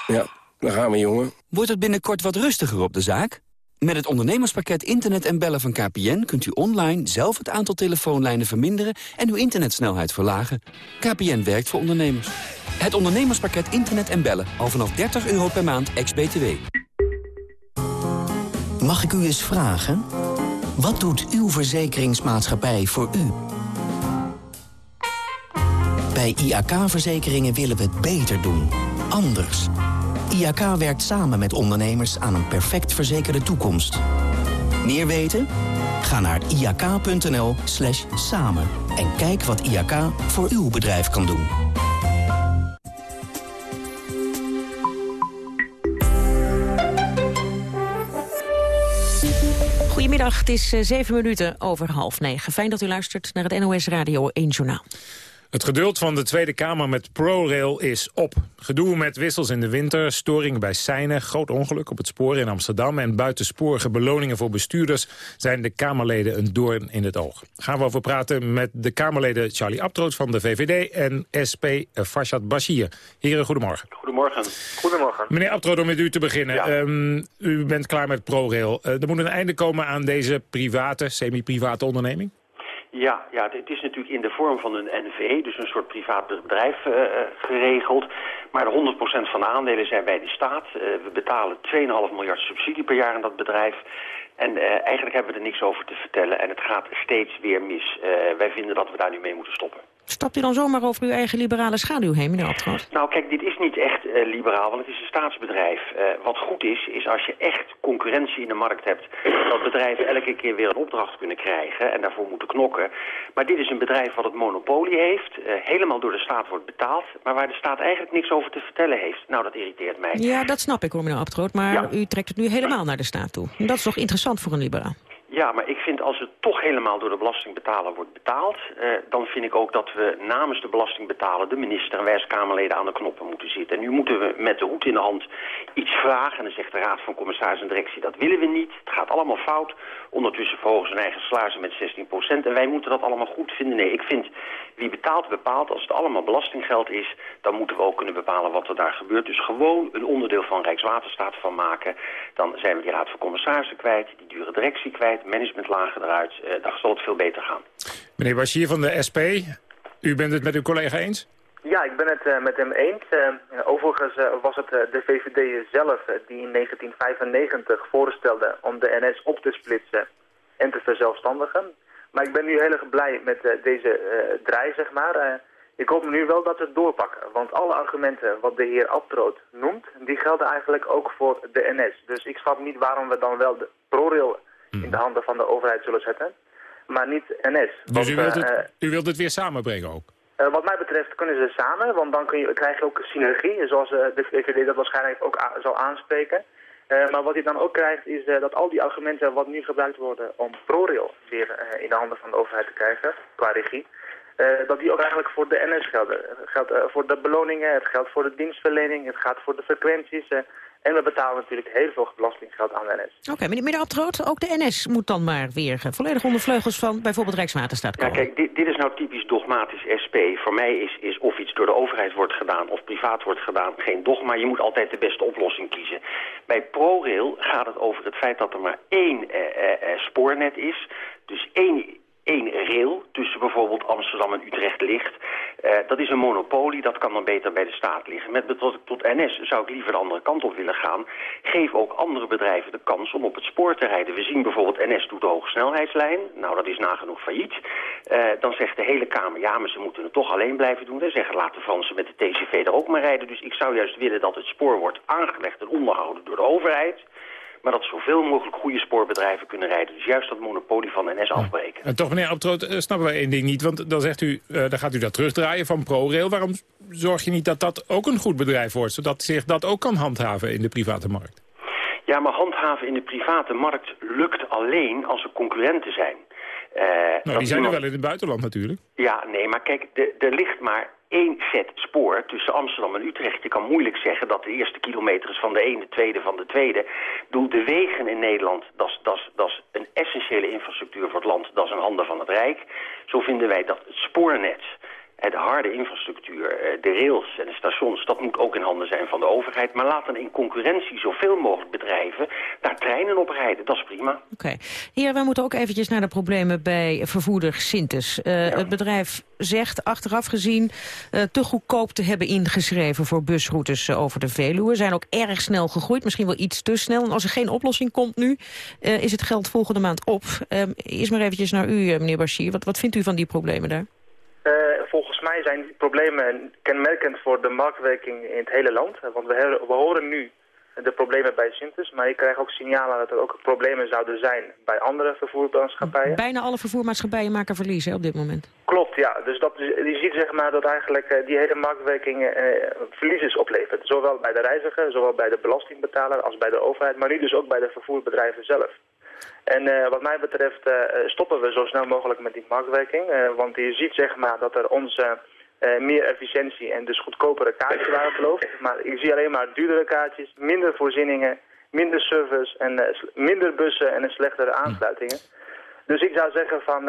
Ja, daar gaan we, jongen. Wordt het binnenkort wat rustiger op de zaak? Met het ondernemerspakket Internet en Bellen van KPN... kunt u online zelf het aantal telefoonlijnen verminderen... en uw internetsnelheid verlagen. KPN werkt voor ondernemers. Het ondernemerspakket Internet en Bellen. Al vanaf 30 euro per maand, ex-BTW. Mag ik u eens vragen? Wat doet uw verzekeringsmaatschappij voor u? Bij IAK-verzekeringen willen we het beter doen. Anders. IAK werkt samen met ondernemers aan een perfect verzekerde toekomst. Meer weten? Ga naar iak.nl slash samen en kijk wat IAK voor uw bedrijf kan doen. Goedemiddag, het is zeven minuten over half negen. Fijn dat u luistert naar het NOS Radio 1 Journaal. Het geduld van de Tweede Kamer met ProRail is op. Gedoe met wissels in de winter, storingen bij Seinen... groot ongeluk op het spoor in Amsterdam... en buitensporige beloningen voor bestuurders... zijn de Kamerleden een doorn in het oog. Gaan we over praten met de Kamerleden Charlie Abtroot van de VVD... en SP Farshad Bashir. Heren, goedemorgen. Goedemorgen. Goedemorgen. Meneer Abtroot, om met u te beginnen. Ja. Um, u bent klaar met ProRail. Uh, er moet een einde komen aan deze private, semi-private onderneming? Ja, ja, het is natuurlijk in de vorm van een NV, dus een soort privaat bedrijf, uh, geregeld. Maar de 100% van de aandelen zijn bij de staat. Uh, we betalen 2,5 miljard subsidie per jaar aan dat bedrijf. En eigenlijk hebben we er niks over te vertellen en het gaat steeds weer mis. Wij vinden dat we daar nu mee moeten stoppen. Stapt u dan zomaar over uw eigen liberale schaduw heen, meneer Abtroot? Nou, kijk, dit is niet echt uh, liberaal, want het is een staatsbedrijf. Uh, wat goed is, is als je echt concurrentie in de markt hebt... dat bedrijven elke keer weer een opdracht kunnen krijgen en daarvoor moeten knokken. Maar dit is een bedrijf wat het monopolie heeft, uh, helemaal door de staat wordt betaald... maar waar de staat eigenlijk niks over te vertellen heeft. Nou, dat irriteert mij. Ja, dat snap ik hoor, meneer Abtroot, maar ja. u trekt het nu helemaal naar de staat toe. En dat is toch interessant voor een liberaal? Ja, maar ik vind als het toch helemaal door de belastingbetaler wordt betaald... Uh, dan vind ik ook dat we namens de belastingbetaler, de minister en wij als Kamerleden aan de knoppen moeten zitten. En nu moeten we met de hoed in de hand iets vragen. En dan zegt de Raad van Commissaris en Directie, dat willen we niet. Het gaat allemaal fout. Ondertussen verhogen ze eigen salarissen met 16% En wij moeten dat allemaal goed vinden. Nee, ik vind wie betaalt, bepaalt. Als het allemaal belastinggeld is, dan moeten we ook kunnen bepalen wat er daar gebeurt. Dus gewoon een onderdeel van Rijkswaterstaat van maken. Dan zijn we die Raad van Commissarissen kwijt, die dure directie kwijt, managementlagen eruit. Uh, dan zal het veel beter gaan. Meneer Bashir van de SP, u bent het met uw collega eens? Ja, ik ben het uh, met hem eens. Uh, overigens uh, was het de VVD zelf die in 1995 voorstelde om de NS op te splitsen en te verzelfstandigen. Maar ik ben nu heel erg blij met deze draai, zeg maar. ik hoop nu wel dat we het doorpakken. Want alle argumenten wat de heer Abtroot noemt, die gelden eigenlijk ook voor de NS. Dus ik snap niet waarom we dan wel de ProRail in de handen van de overheid zullen zetten, maar niet NS. Dus want, u, wilt het, u wilt het weer samenbrengen ook? Uh, wat mij betreft kunnen ze samen, want dan kun je, krijg je ook synergie, zoals uh, de VVD dat waarschijnlijk ook zal aanspreken. Uh, maar wat je dan ook krijgt is dat al die argumenten wat nu gebruikt worden om ProRail weer in de handen van de overheid te krijgen, qua regie, dat die ook eigenlijk voor de NS gelden. Het geldt voor de beloningen, het geldt voor de dienstverlening, het gaat voor de frequenties. En we betalen natuurlijk heel veel belastinggeld aan de NS. Oké, meneer, meneer Abtroot, ook de NS moet dan maar weer uh, volledig onder vleugels van bijvoorbeeld Rijkswaterstaat komen. Ja, kijk, dit, dit, is nou typisch dogmatisch SP. Voor mij is, is of iets door de overheid wordt gedaan of privaat wordt gedaan geen dogma. Je moet altijd de beste oplossing kiezen. Bij ProRail gaat het over het feit dat er maar één eh, eh, eh spoornet is. Dus één één rail tussen bijvoorbeeld Amsterdam en Utrecht ligt. Uh, dat is een monopolie, dat kan dan beter bij de staat liggen. Met betrekking tot NS zou ik liever de andere kant op willen gaan. Geef ook andere bedrijven de kans om op het spoor te rijden. We zien bijvoorbeeld NS doet de hogesnelheidslijn. Nou, dat is nagenoeg failliet. Uh, dan zegt de hele Kamer, ja, maar ze moeten het toch alleen blijven doen. Ze zeggen, laat de Fransen met de TCV er ook maar rijden. Dus ik zou juist willen dat het spoor wordt aangelegd en onderhouden door de overheid maar dat zoveel mogelijk goede spoorbedrijven kunnen rijden. Dus juist dat monopolie van NS afbreken. En toch, meneer Abtroot, uh, snappen wij één ding niet. Want dan zegt u, uh, dan gaat u dat terugdraaien van ProRail. Waarom zorg je niet dat dat ook een goed bedrijf wordt... zodat zich dat ook kan handhaven in de private markt? Ja, maar handhaven in de private markt lukt alleen als er concurrenten zijn. Uh, nou, die zijn iemand... er wel in het buitenland natuurlijk. Ja, nee, maar kijk, er ligt maar één set spoor tussen Amsterdam en Utrecht. Je kan moeilijk zeggen dat de eerste kilometer is van de ene, de tweede van de tweede. Doe de wegen in Nederland, dat is een essentiële infrastructuur voor het land. Dat is een handen van het Rijk. Zo vinden wij dat het spoornet de harde infrastructuur, eh, de rails en de stations, dat moet ook in handen zijn van de overheid. Maar laat dan in concurrentie zoveel mogelijk bedrijven daar treinen op rijden. Dat is prima. Oké. Okay. Hier, wij moeten ook eventjes naar de problemen bij vervoerder Sintes. Uh, Het bedrijf zegt achteraf gezien uh, te goedkoop te hebben ingeschreven voor busroutes over de Veluwe. Zijn ook erg snel gegroeid, misschien wel iets te snel. En als er geen oplossing komt nu, is het geld volgende maand op. eerst maar eventjes naar u, meneer Bashir. Wat, wat vindt u van die problemen daar? Volgens mij zijn die problemen kenmerkend voor de marktwerking in het hele land. Want we, we horen nu de problemen bij Sintes, maar ik krijg ook signalen dat er ook problemen zouden zijn bij andere vervoermaatschappijen. Bijna alle vervoermaatschappijen maken verliezen op dit moment. Klopt, ja. Dus dat, je ziet zeg maar dat eigenlijk uh, die hele marktwerking uh, verliezers oplevert. Zowel bij de reiziger, zowel bij de belastingbetaler als bij de overheid, maar nu dus ook bij de vervoerbedrijven zelf. En uh, wat mij betreft uh, stoppen we zo snel mogelijk met die marktwerking. Want je ziet zeg maar dat er ons meer efficiëntie en dus goedkopere kaartjes waren beloofd. Maar ik zie alleen maar duurdere kaartjes, minder voorzieningen, minder service en minder bussen en slechtere aansluitingen. Dus ik zou zeggen van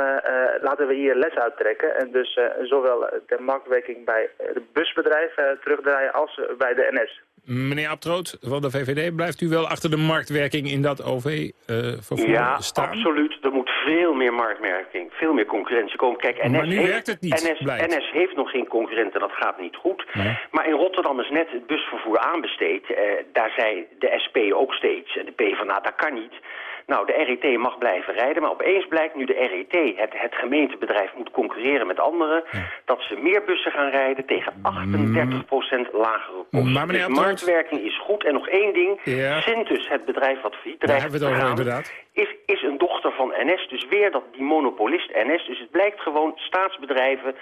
laten we hier les uittrekken en dus zowel de marktwerking bij de busbedrijven terugdraaien als bij de NS. Meneer Abtroot van de VVD, blijft u wel achter de marktwerking in dat OV-vervoer uh, ja, staan? absoluut. Er moet veel meer marktwerking, veel meer concurrentie komen. Kijk, NS maar nu heeft, werkt het niet, NS, NS, heeft nog geen concurrenten, dat gaat niet goed. Nee. Maar in Rotterdam is net het busvervoer aanbesteed. Uh, daar zei de SP ook steeds, en de PvdA, dat kan niet. Nou, de RET mag blijven rijden, maar opeens blijkt nu de RET, het, het gemeentebedrijf, moet concurreren met anderen, dat ze meer bussen gaan rijden tegen 38% lagere kosten. Maar meneer dus marktwerking is goed. En nog één ding, ja. Sintus, het bedrijf wat failliet dreigt te gaan, is, is een dochter van NS. Dus weer dat die monopolist NS. Dus het blijkt gewoon, staatsbedrijven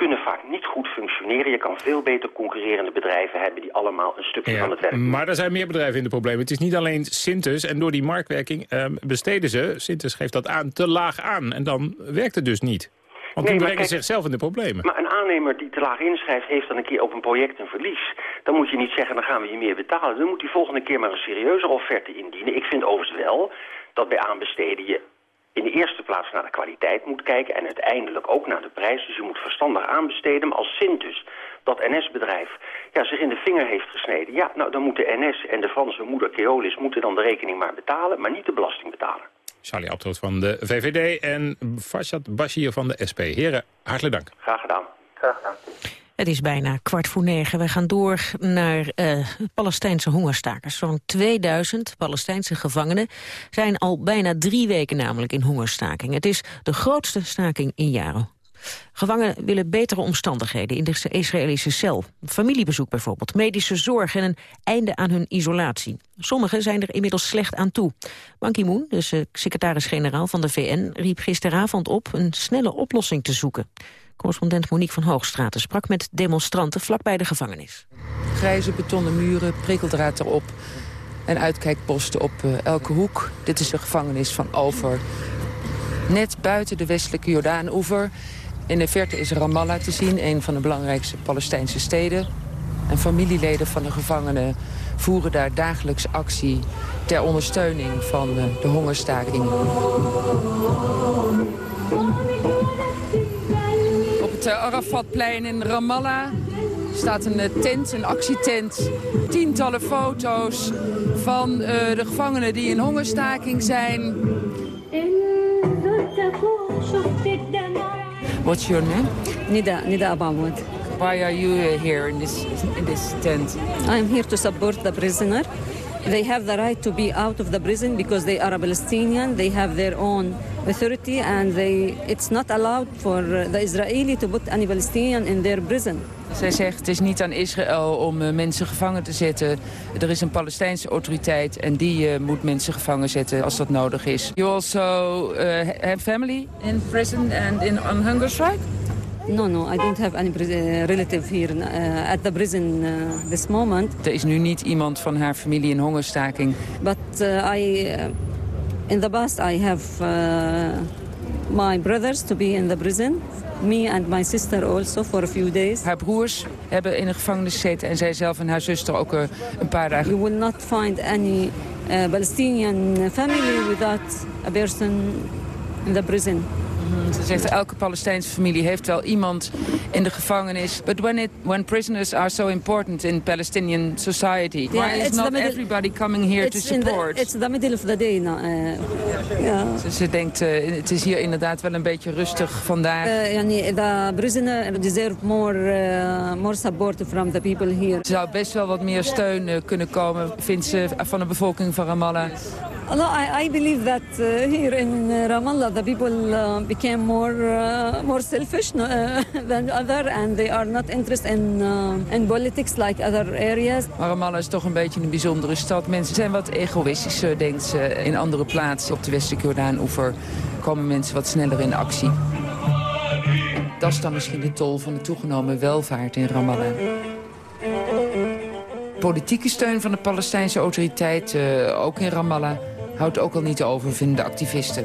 kunnen vaak niet goed functioneren. Je kan veel beter concurrerende bedrijven hebben die allemaal een stukje ja, van het werk doen. Maar er zijn meer bedrijven in de problemen. Het is niet alleen Sintes en door die marktwerking uh, besteden ze, Sintes geeft dat aan, te laag aan. En dan werkt het dus niet. Want nee, die brengen kijk, zichzelf in de problemen. Maar een aannemer die te laag inschrijft, heeft dan een keer op een project een verlies. Dan moet je niet zeggen, dan gaan we je meer betalen. Dan moet die volgende keer maar een serieuze offerte indienen. Ik vind overigens wel dat bij aanbesteden je in de eerste plaats naar de kwaliteit moet kijken... en uiteindelijk ook naar de prijs. Dus je moet verstandig aanbesteden. Maar als Sintus, dat NS-bedrijf, ja, zich in de vinger heeft gesneden... ja, nou, dan moeten NS en de Franse moeder Keolis... moeten dan de rekening maar betalen, maar niet de belasting betalen. Charlie Abtroot van de VVD en Fashad Bashir van de SP. Heren, hartelijk dank. Graag gedaan. Graag gedaan. Het is bijna kwart voor negen. We gaan door naar uh, Palestijnse hongerstakers. Zo'n 2000 Palestijnse gevangenen zijn al bijna drie weken namelijk in hongerstaking. Het is de grootste staking in jaren. Gevangenen willen betere omstandigheden in de Israëlische cel. Familiebezoek bijvoorbeeld, medische zorg en een einde aan hun isolatie. Sommigen zijn er inmiddels slecht aan toe. Ban Ki-moon, dus secretaris-generaal van de VN, riep gisteravond op een snelle oplossing te zoeken. Correspondent Monique van Hoogstraten sprak met demonstranten vlakbij de gevangenis. Grijze betonnen muren, prikkeldraad erop en uitkijkposten op uh, elke hoek. Dit is de gevangenis van Over. Net buiten de westelijke Jordaan-oever. In de verte is Ramallah te zien, een van de belangrijkste Palestijnse steden. En familieleden van de gevangenen voeren daar dagelijks actie... ter ondersteuning van eh, de hongerstaking. Op het eh, Arafatplein in Ramallah staat een eh, tent, een actietent. Tientallen foto's van de gevangenen die in hongerstaking zijn. What's your name? Nida, Nida Abamwood. Why are you here in this, in this tent? I'm here to support the prisoner. They have the right to be out of the prison because they are a Palestinian. They have their own authority and they, it's not allowed for the Israeli to put any Palestinian in their prison. Zij zegt het is niet aan Israël om uh, mensen gevangen te zetten. Er is een Palestijnse autoriteit en die uh, moet mensen gevangen zetten als dat nodig is. You also uh, have family in prison and in on hunger strike? No, no, I don't have any relative here uh, at the prison uh, this moment. Er is nu niet iemand van haar familie in hongerstaking. But uh, I, in the past I have my brothers to be in the prison. Me and my sister also for a few days. Haar broers hebben in de gevangenis gezeten en zij zelf en haar zuster ook een paar dagen. You will not find any Palestinian family without a person in the prison. Ze zegt elke Palestijnse familie heeft wel iemand in de gevangenis. But when, it, when prisoners are so important in Palestinian society, yeah, why is not middle, everybody coming here to support? The, it's the middle of the day. now. uh, yeah. ze, ze, denkt, uh, het is hier inderdaad wel een beetje rustig vandaag. Uh, the prisoner deserve more, uh, more support from the people here. Er zou best wel wat meer steun kunnen komen, vindt ze, van de bevolking van Ramallah. No, I, I believe that uh, here in Ramallah the people uh, became more uh, more selfish uh, than other and they are not interested in, uh, in politics like other areas. Ramallah is toch een beetje een bijzondere stad. Mensen zijn wat egoïstischer, denkt ze. In andere plaatsen op de westelijke Jordaan-oever komen mensen wat sneller in actie. Dat is dan misschien de tol van de toegenomen welvaart in Ramallah politieke steun van de Palestijnse autoriteit, uh, ook in Ramallah houdt ook al niet over, vinden de activisten.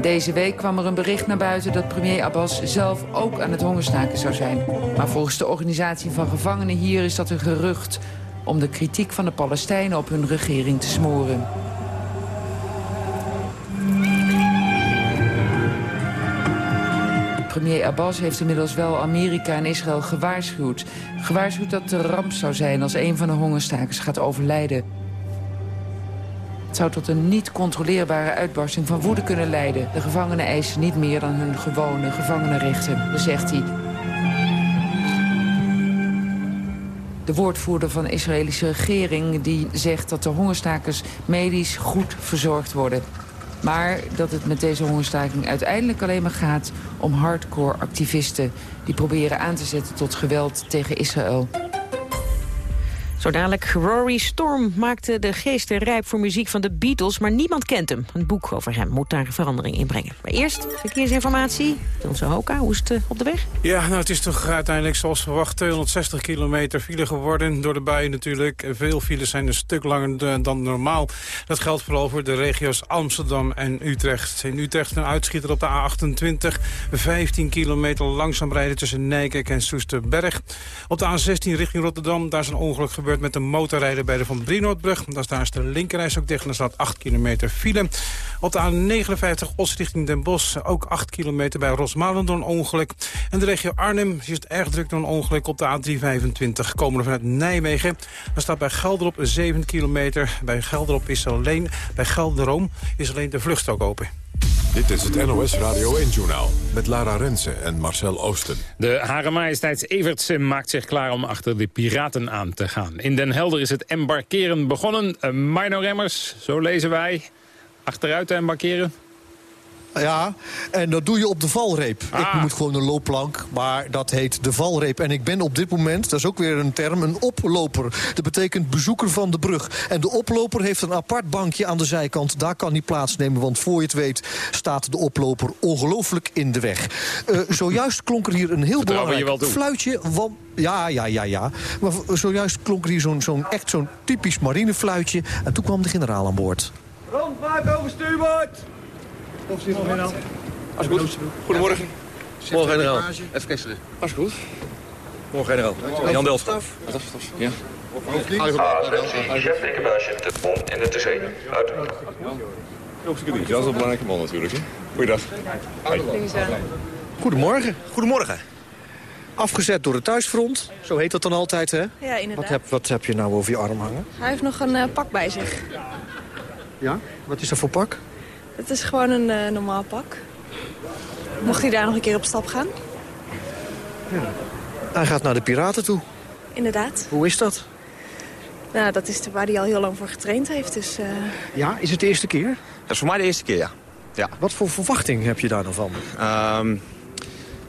Deze week kwam er een bericht naar buiten dat premier Abbas zelf ook aan het hongerstaken zou zijn. Maar volgens de organisatie van gevangenen hier is dat een gerucht... om de kritiek van de Palestijnen op hun regering te smoren. Premier Abbas heeft inmiddels wel Amerika en Israël gewaarschuwd. Gewaarschuwd dat de ramp zou zijn als een van de hongerstakers gaat overlijden. Het zou tot een niet controleerbare uitbarsting van woede kunnen leiden. De gevangenen eisen niet meer dan hun gewone gevangenenrechten, zegt hij. De woordvoerder van de Israëlische regering die zegt dat de hongerstakers medisch goed verzorgd worden. Maar dat het met deze hongerstaking uiteindelijk alleen maar gaat om hardcore activisten... die proberen aan te zetten tot geweld tegen Israël. Zo dadelijk, Rory Storm maakte de geesten rijp voor muziek van de Beatles... maar niemand kent hem. Een boek over hem moet daar verandering in brengen. Maar eerst verkeersinformatie. Onze Hoka, hoe is het eh, op de weg? Ja, nou het is toch uiteindelijk zoals verwacht 260 kilometer file geworden. Door de buien natuurlijk. Veel files zijn een stuk langer dan normaal. Dat geldt vooral voor de regio's Amsterdam en Utrecht. In Utrecht een uitschieter op de A28. 15 kilometer langzaam rijden tussen Nijkerk en Soesterberg. Op de A16 richting Rotterdam, daar is een ongeluk gebeurd met een motorrijder bij de Van Brienoordbrug. Dat is daar is de linkerreis ook dicht en staat 8 kilometer file. Op de A59 Os richting Den Bosch ook 8 kilometer bij Rosmalen door een ongeluk. En de regio Arnhem is het erg druk door een ongeluk op de A325. Komen vanuit Nijmegen. Daar staat bij Gelderop 7 kilometer. Bij Gelderop is alleen, bij Gelderoom is alleen de vluchtstrook open. Dit is het NOS Radio 1-journaal met Lara Rensen en Marcel Oosten. De Hare Majesteits Evertsen maakt zich klaar om achter de piraten aan te gaan. In Den Helder is het embarkeren begonnen. Uh, Mino Remmers, zo lezen wij. Achteruit embarkeren. Ja, en dat doe je op de valreep. Ik ah. moet gewoon een loopplank, maar dat heet de valreep. En ik ben op dit moment, dat is ook weer een term, een oploper. Dat betekent bezoeker van de brug. En de oploper heeft een apart bankje aan de zijkant. Daar kan hij plaatsnemen, want voor je het weet... staat de oploper ongelooflijk in de weg. Uh, zojuist klonk er hier een heel belangrijk fluitje... Want ja, ja, ja, ja. Maar zojuist klonk er hier zo'n zo'n echt zo'n typisch marinefluitje. En toen kwam de generaal aan boord. Rondmaak over stuurboord! Als goed. Goedemorgen. Morgen, generaal. Even kesselen. Als goed. Morgen, generaal. Jan Delft. Ja. Chef equipage, de bom en de. Uit. Dat is een belangrijke man natuurlijk. Hè? Goeiedag. Goedemorgen. Goedemorgen. Afgezet door het thuisfront. Zo heet dat dan altijd, hè? Ja, inderdaad. Wat heb, wat heb je nou over je arm hangen? Hij heeft nog een eh, pak bij zich. Ja? Wat is dat voor pak? Het is gewoon een eh, normaal pak. Mocht hij daar nog een keer op stap gaan? Hij gaat naar de piraten toe. Inderdaad. Hoe is dat? Nou, dat is de, waar hij al heel lang voor getraind heeft. Dus, eh, Ja, is het de eerste keer? Dat is voor mij de eerste keer, ja. ja. Wat voor verwachting heb je daar dan van? Ehm,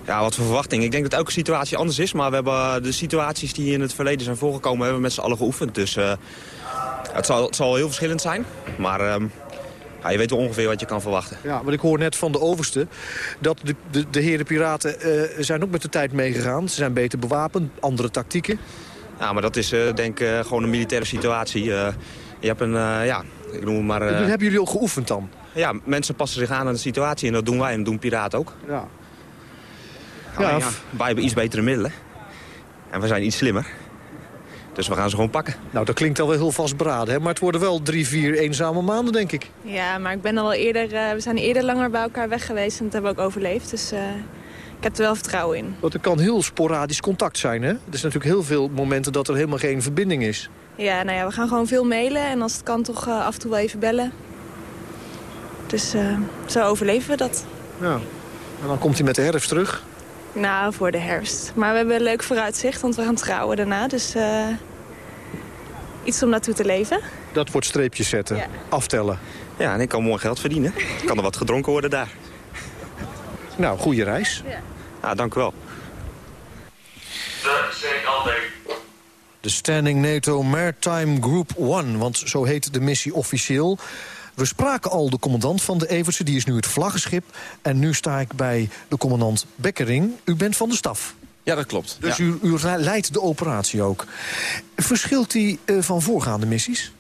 ja, wat voor verwachting. Ik denk dat elke situatie anders is. Maar we hebben de situaties die in het verleden zijn voorgekomen... hebben we met z'n allen geoefend. Dus eh, het, zal, het zal heel verschillend zijn. Maar ehm, ja, je weet wel ongeveer wat je kan verwachten. Ja, want ik hoor net van de overste dat de, de, de heren piraten eh, zijn ook met de tijd meegegaan. Ze zijn beter bewapend, andere tactieken. Ja, maar dat is eh, denk ik eh, gewoon een militaire situatie. Je hebt een, ja, ik noem het maar... Dat hebben jullie ook geoefend dan? Ja, mensen passen zich aan aan de situatie en dat doen wij en dat doen piraten ook. Ja. Alleen, Ja, ja, wij hebben iets betere middelen. En we zijn iets slimmer. Dus we gaan ze gewoon pakken. Nou, dat klinkt al wel heel vastberaden, hè? maar het worden wel drie, vier eenzame maanden, denk ik. ja, maar ik ben al eerder, eh, we zijn eerder langer bij elkaar weg geweest en dat hebben we ook overleefd. Dus eh, ik heb er wel vertrouwen in. Want er kan heel sporadisch contact zijn, hè? Er is natuurlijk heel veel momenten dat er helemaal geen verbinding is. Ja, nou ja, we gaan gewoon veel mailen en als het kan toch eh, af en toe wel even bellen. Dus eh, zo overleven we dat. Ja. En dan komt hij met de herfst terug. Nou, voor de herfst. Maar we hebben een leuk vooruitzicht, want we gaan trouwen daarna. Dus eh, iets om naartoe te leven. Dat wordt streepjes zetten, Ja. aftellen. Ja, en ik kan mooi geld verdienen. Kan er wat gedronken worden daar. Nou, goede reis. Ja, dank u wel. De Standing NATO Maritime Group 1, want zo heet de missie officieel. We spraken al de commandant van de Evertse, die is nu het vlaggenschip. En nu sta ik bij de commandant Bekkering. U bent van de staf. Ja, dat klopt. Dus Ja. u, u leidt de operatie ook. Verschilt die eh, van voorgaande missies?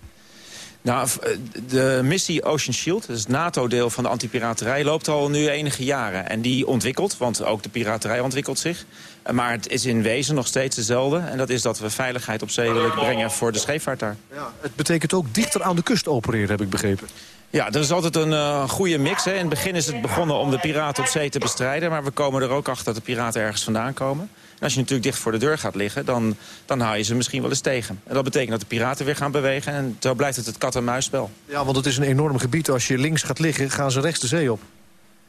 Nou, eh, de missie Ocean Shield, dat is het NATO-deel van de antipiraterij... loopt al nu enige jaren. En die ontwikkelt, want ook de piraterij ontwikkelt zich. Maar het is in wezen nog steeds dezelfde. En dat is dat we veiligheid op zee willen brengen voor de scheepvaart daar. Het betekent ook dichter aan de kust opereren, heb ik begrepen. Ja, dat is altijd een eh, goede mix. Hè. In het begin is het begonnen om de piraten op zee te bestrijden... maar we komen er ook achter dat de piraten ergens vandaan komen. En als je natuurlijk dicht voor de deur gaat liggen... dan, dan hou je ze misschien wel eens tegen. En dat betekent dat de piraten weer gaan bewegen... en zo blijft het het kat-en-muisspel. Ja, want het is een enorm gebied. Als je links gaat liggen, gaan ze rechts de zee op.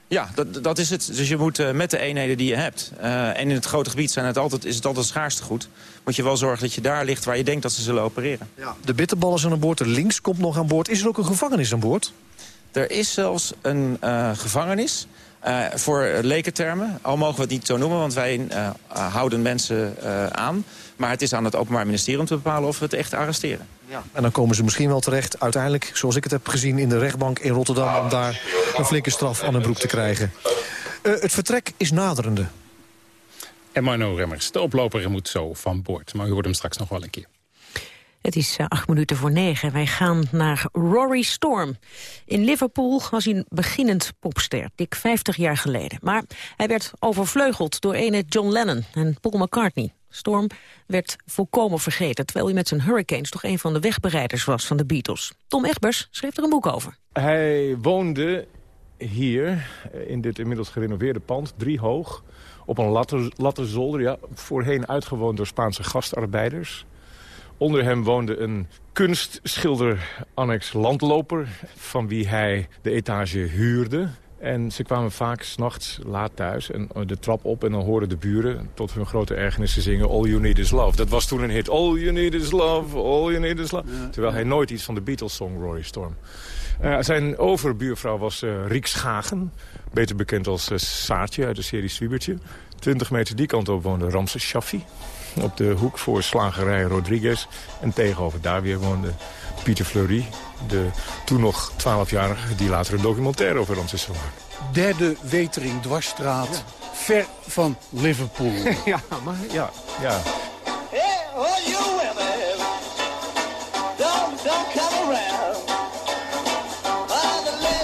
Ja, dat, dat is het. Dus je moet eh, met de eenheden die je hebt... eh, en in het grote gebied zijn het altijd, is het altijd schaarste goed... moet je wel zorgen dat je daar ligt waar je denkt dat ze zullen opereren. De bitterballen zijn aan boord, de links komt nog aan boord. Is er ook een gevangenis aan boord? Er is zelfs een eh, gevangenis... voor lekentermen, al mogen we het niet zo noemen... want wij houden mensen aan. Maar het is aan het Openbaar Ministerie om te bepalen of we het echt arresteren. En dan komen ze misschien wel terecht, uiteindelijk, zoals ik het heb gezien... in de rechtbank in Rotterdam, om daar een flinke straf aan hun broek te krijgen. Eh, het vertrek is naderende. En Marno Remmers, de oploper moet zo van boord. Maar u hoort hem straks nog wel een keer. Het is eh, acht minuten voor negen. Wij gaan naar Rory Storm. In Liverpool was hij een beginnend popster, dik 50 jaar geleden. Maar hij werd overvleugeld door ene John Lennon en Paul McCartney. Storm werd volkomen vergeten, terwijl hij met zijn Hurricanes... toch een van de wegbereiders was van de Beatles. Tom Egbers schreef er een boek over. Hij woonde hier, eh, in dit inmiddels gerenoveerde pand, drie hoog... op een latten, lattenzolder, ja, voorheen uitgewoond door Spaanse gastarbeiders. Onder hem woonde een kunstschilder Annex Landloper... van wie hij de etage huurde. En ze kwamen vaak s'nachts laat thuis en eh, de trap op... en dan hoorden de buren tot hun grote ergernis te zingen... All You Need Is Love. Dat was toen een hit. All You Need Is Love, All You Need Is Love. Terwijl hij nooit iets van de Beatles-song Rory Storm. Eh, zijn overbuurvrouw was eh Riek Schagen. Beter bekend als Saartje uit de serie Swiebertje. 20 meter die kant op woonde Ramses Shaffi. Op de hoek voor slagerij Rodriguez. En tegenover daar weer woonde Pieter Fleury. De toen nog 12-jarige die later een documentaire over Ramses zou maken. Derde wetering dwarsstraat, ver van Liverpool. ja, maar ja, ja.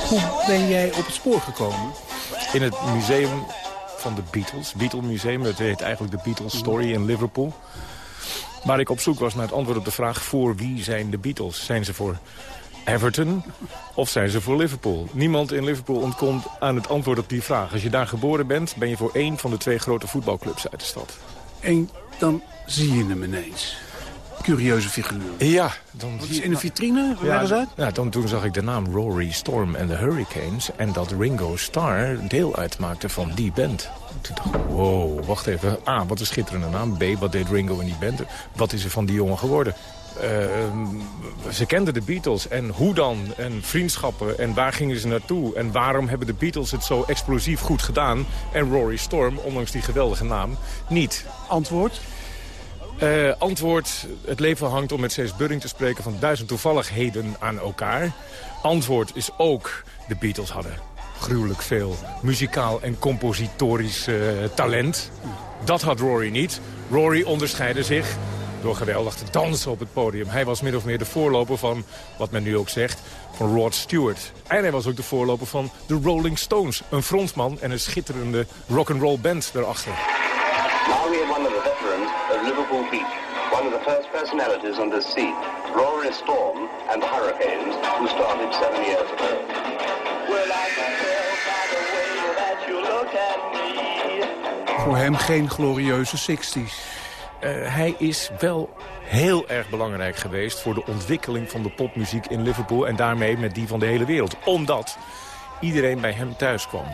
Hoe ben jij op het spoor gekomen? in het museum van de Beatles. Beatle Museum, dat heet eigenlijk de Beatles Story in Liverpool. Waar ik op zoek was naar het antwoord op de vraag... voor wie zijn de Beatles? Zijn ze voor Everton of zijn ze voor Liverpool? Niemand in Liverpool ontkomt aan het antwoord op die vraag. Als je daar geboren bent, ben je voor één van de twee grote voetbalclubs uit de stad. En dan zie je hem ineens. Curieuze figuur. Ja. Dan Wat is in de vitrine? Ja, is dat? ja, dan, toen zag ik de naam Rory Storm en de Hurricanes... en dat Ringo Starr deel uitmaakte van die band. Toen dacht ik, wow, wacht even. A, wat een schitterende naam. B, wat deed Ringo in die band? Wat is er van die jongen geworden? Eh, ze kenden de Beatles en hoe dan? En vriendschappen en waar gingen ze naartoe? En waarom hebben de Beatles het zo explosief goed gedaan? En Rory Storm, ondanks die geweldige naam, niet. Antwoord? Eh, antwoord, het leven hangt om met Cees Budding te spreken van duizend toevalligheden aan elkaar. Antwoord is ook, de Beatles hadden gruwelijk veel muzikaal en compositorisch eh, talent. Dat had Rory niet. Rory onderscheidde zich door geweldig te dansen op het podium. Hij was min of meer de voorloper van, wat men nu ook zegt, van Rod Stewart. En hij was ook de voorloper van de Rolling Stones. Een frontman en een schitterende rock'n'roll band erachter. We have one of the first personalities on this scene, Rory Storm and the Hurricanes, who started seven years ago. Well, I can tell by the way that you look at me. Voor hem geen glorieuze 60s. Eh, hij is wel heel erg belangrijk geweest voor de ontwikkeling van de popmuziek in Liverpool... en daarmee met die van de hele wereld. Omdat iedereen bij hem thuis kwam.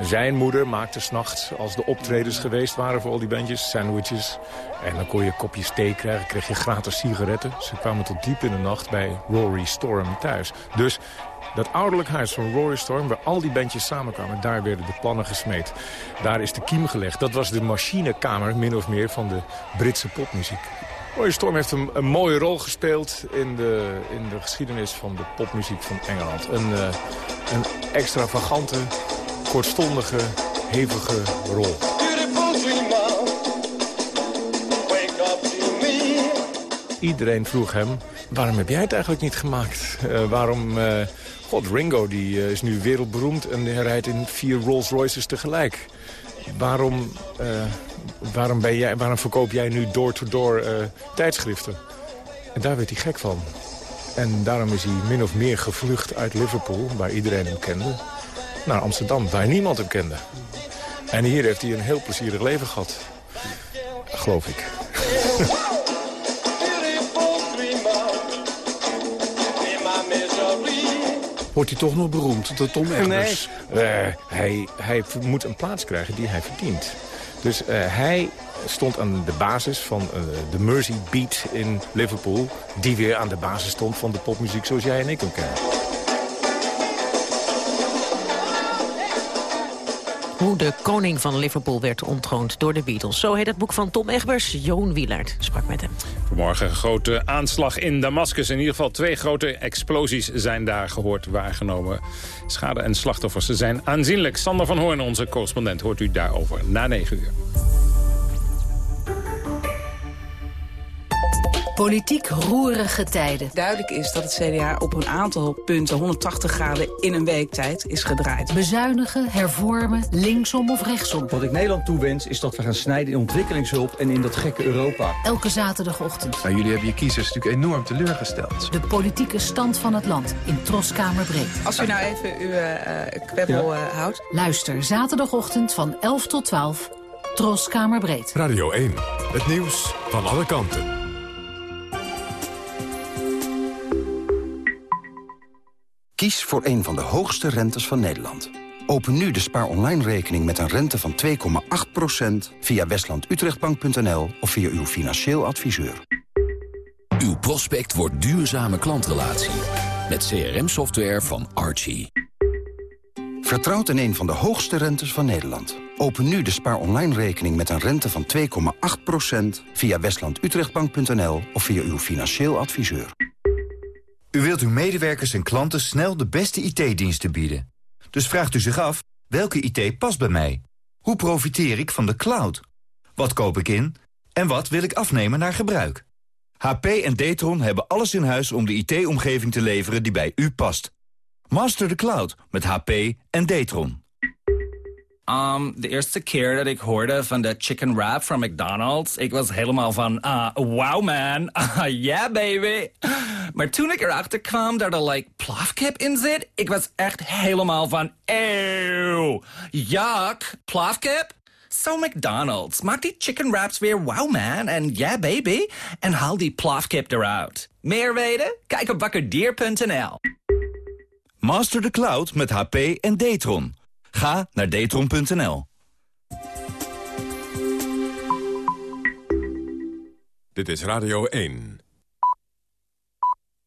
Zijn moeder maakte s'nachts, als de optredens geweest waren voor al die bandjes, sandwiches. En dan kon je kopjes thee krijgen, kreeg je gratis sigaretten. Ze kwamen tot diep in de nacht bij Rory Storm thuis. Dus dat ouderlijk huis van Rory Storm, waar al die bandjes samenkwamen... daar werden de plannen gesmeed. Daar is de kiem gelegd. Dat was de machinekamer, min of meer, van de Britse popmuziek. Rory Storm heeft een, een mooie rol gespeeld in de, in de geschiedenis van de popmuziek van Engeland. Een, uh, een extravagante, kortstondige, hevige rol. Iedereen vroeg hem, waarom heb jij het eigenlijk niet gemaakt? Uh, waarom... Uh, God, Ringo die, uh, is nu wereldberoemd en hij rijdt in vier Rolls Royces tegelijk. Waarom, waarom, ben jij, waarom verkoop jij nu door-to-door -door, tijdschriften? En daar werd hij gek van. En daarom is hij min of meer gevlucht uit Liverpool, waar iedereen hem kende naar Amsterdam, waar niemand hem kende. En hier heeft hij een heel plezierig leven gehad. Geloof ik. Wordt hij toch nog beroemd, de Tom Egbers? Nee, uh, hij, hij moet een plaats krijgen die hij verdient. Dus uh, hij stond aan de basis van uh, de Mersey Beat in Liverpool... die weer aan de basis stond van de popmuziek zoals jij en ik hem kennen. Hoe de koning van Liverpool werd ontroond door de Beatles. Zo heet het boek van Tom Egbers. Joon Wielaert sprak met hem. Vanmorgen een grote aanslag in Damascus. In ieder geval twee grote explosies zijn daar gehoord waargenomen. Schade en slachtoffers zijn aanzienlijk. Sander van Hoorn, onze correspondent, hoort u daarover na 9 uur. Politiek roerige tijden. Duidelijk is dat het CDA op een aantal punten 180 graden in een week tijd is gedraaid. Bezuinigen, hervormen, linksom of rechtsom. Wat ik Nederland toewens is dat we gaan snijden in ontwikkelingshulp en in dat gekke Europa. Elke zaterdagochtend. Nou, jullie hebben je kiezers natuurlijk enorm teleurgesteld. De politieke stand van het land in Troskamerbreed. Als u nou even uw uh, kwebbel ja. uh, houdt. Luister zaterdagochtend van 11 tot 12. Troskamerbreed. Radio 1. Het nieuws van alle kanten. Kies voor een van de hoogste rentes van Nederland. Open nu de Spaar Online rekening met een rente van 2,8% via westlandutrechtbank.nl of via uw financieel adviseur. Uw prospect wordt duurzame klantrelatie met CRM-software van Archie. Vertrouwt in een van de hoogste rentes van Nederland. Open nu de Spaar Online rekening met een rente van 2,8% via westlandutrechtbank.nl of via uw financieel adviseur. U wilt uw medewerkers en klanten snel de beste IT-diensten bieden. Dus vraagt u zich af, welke IT past bij mij? Hoe profiteer ik van de cloud? Wat koop ik in? En wat wil ik afnemen naar gebruik? HP en Datron hebben alles in huis om de IT-omgeving te leveren die bij u past. Master the cloud met HP en Datron. Um, de eerste keer dat ik hoorde van de chicken wrap van McDonald's... ik was helemaal van, uh, wow man, uh, yeah baby. Maar toen ik erachter kwam dat er like plafkip in zit... ik was echt helemaal van, eeuw, yuck, plafkip? So McDonald's, maak die chicken wraps weer wow man en yeah baby... en haal die plafkip eruit. Meer weten? Kijk op wakkerdier.nl. Master the Cloud met HP en Datron. Ga naar datron.nl. Dit is Radio 1.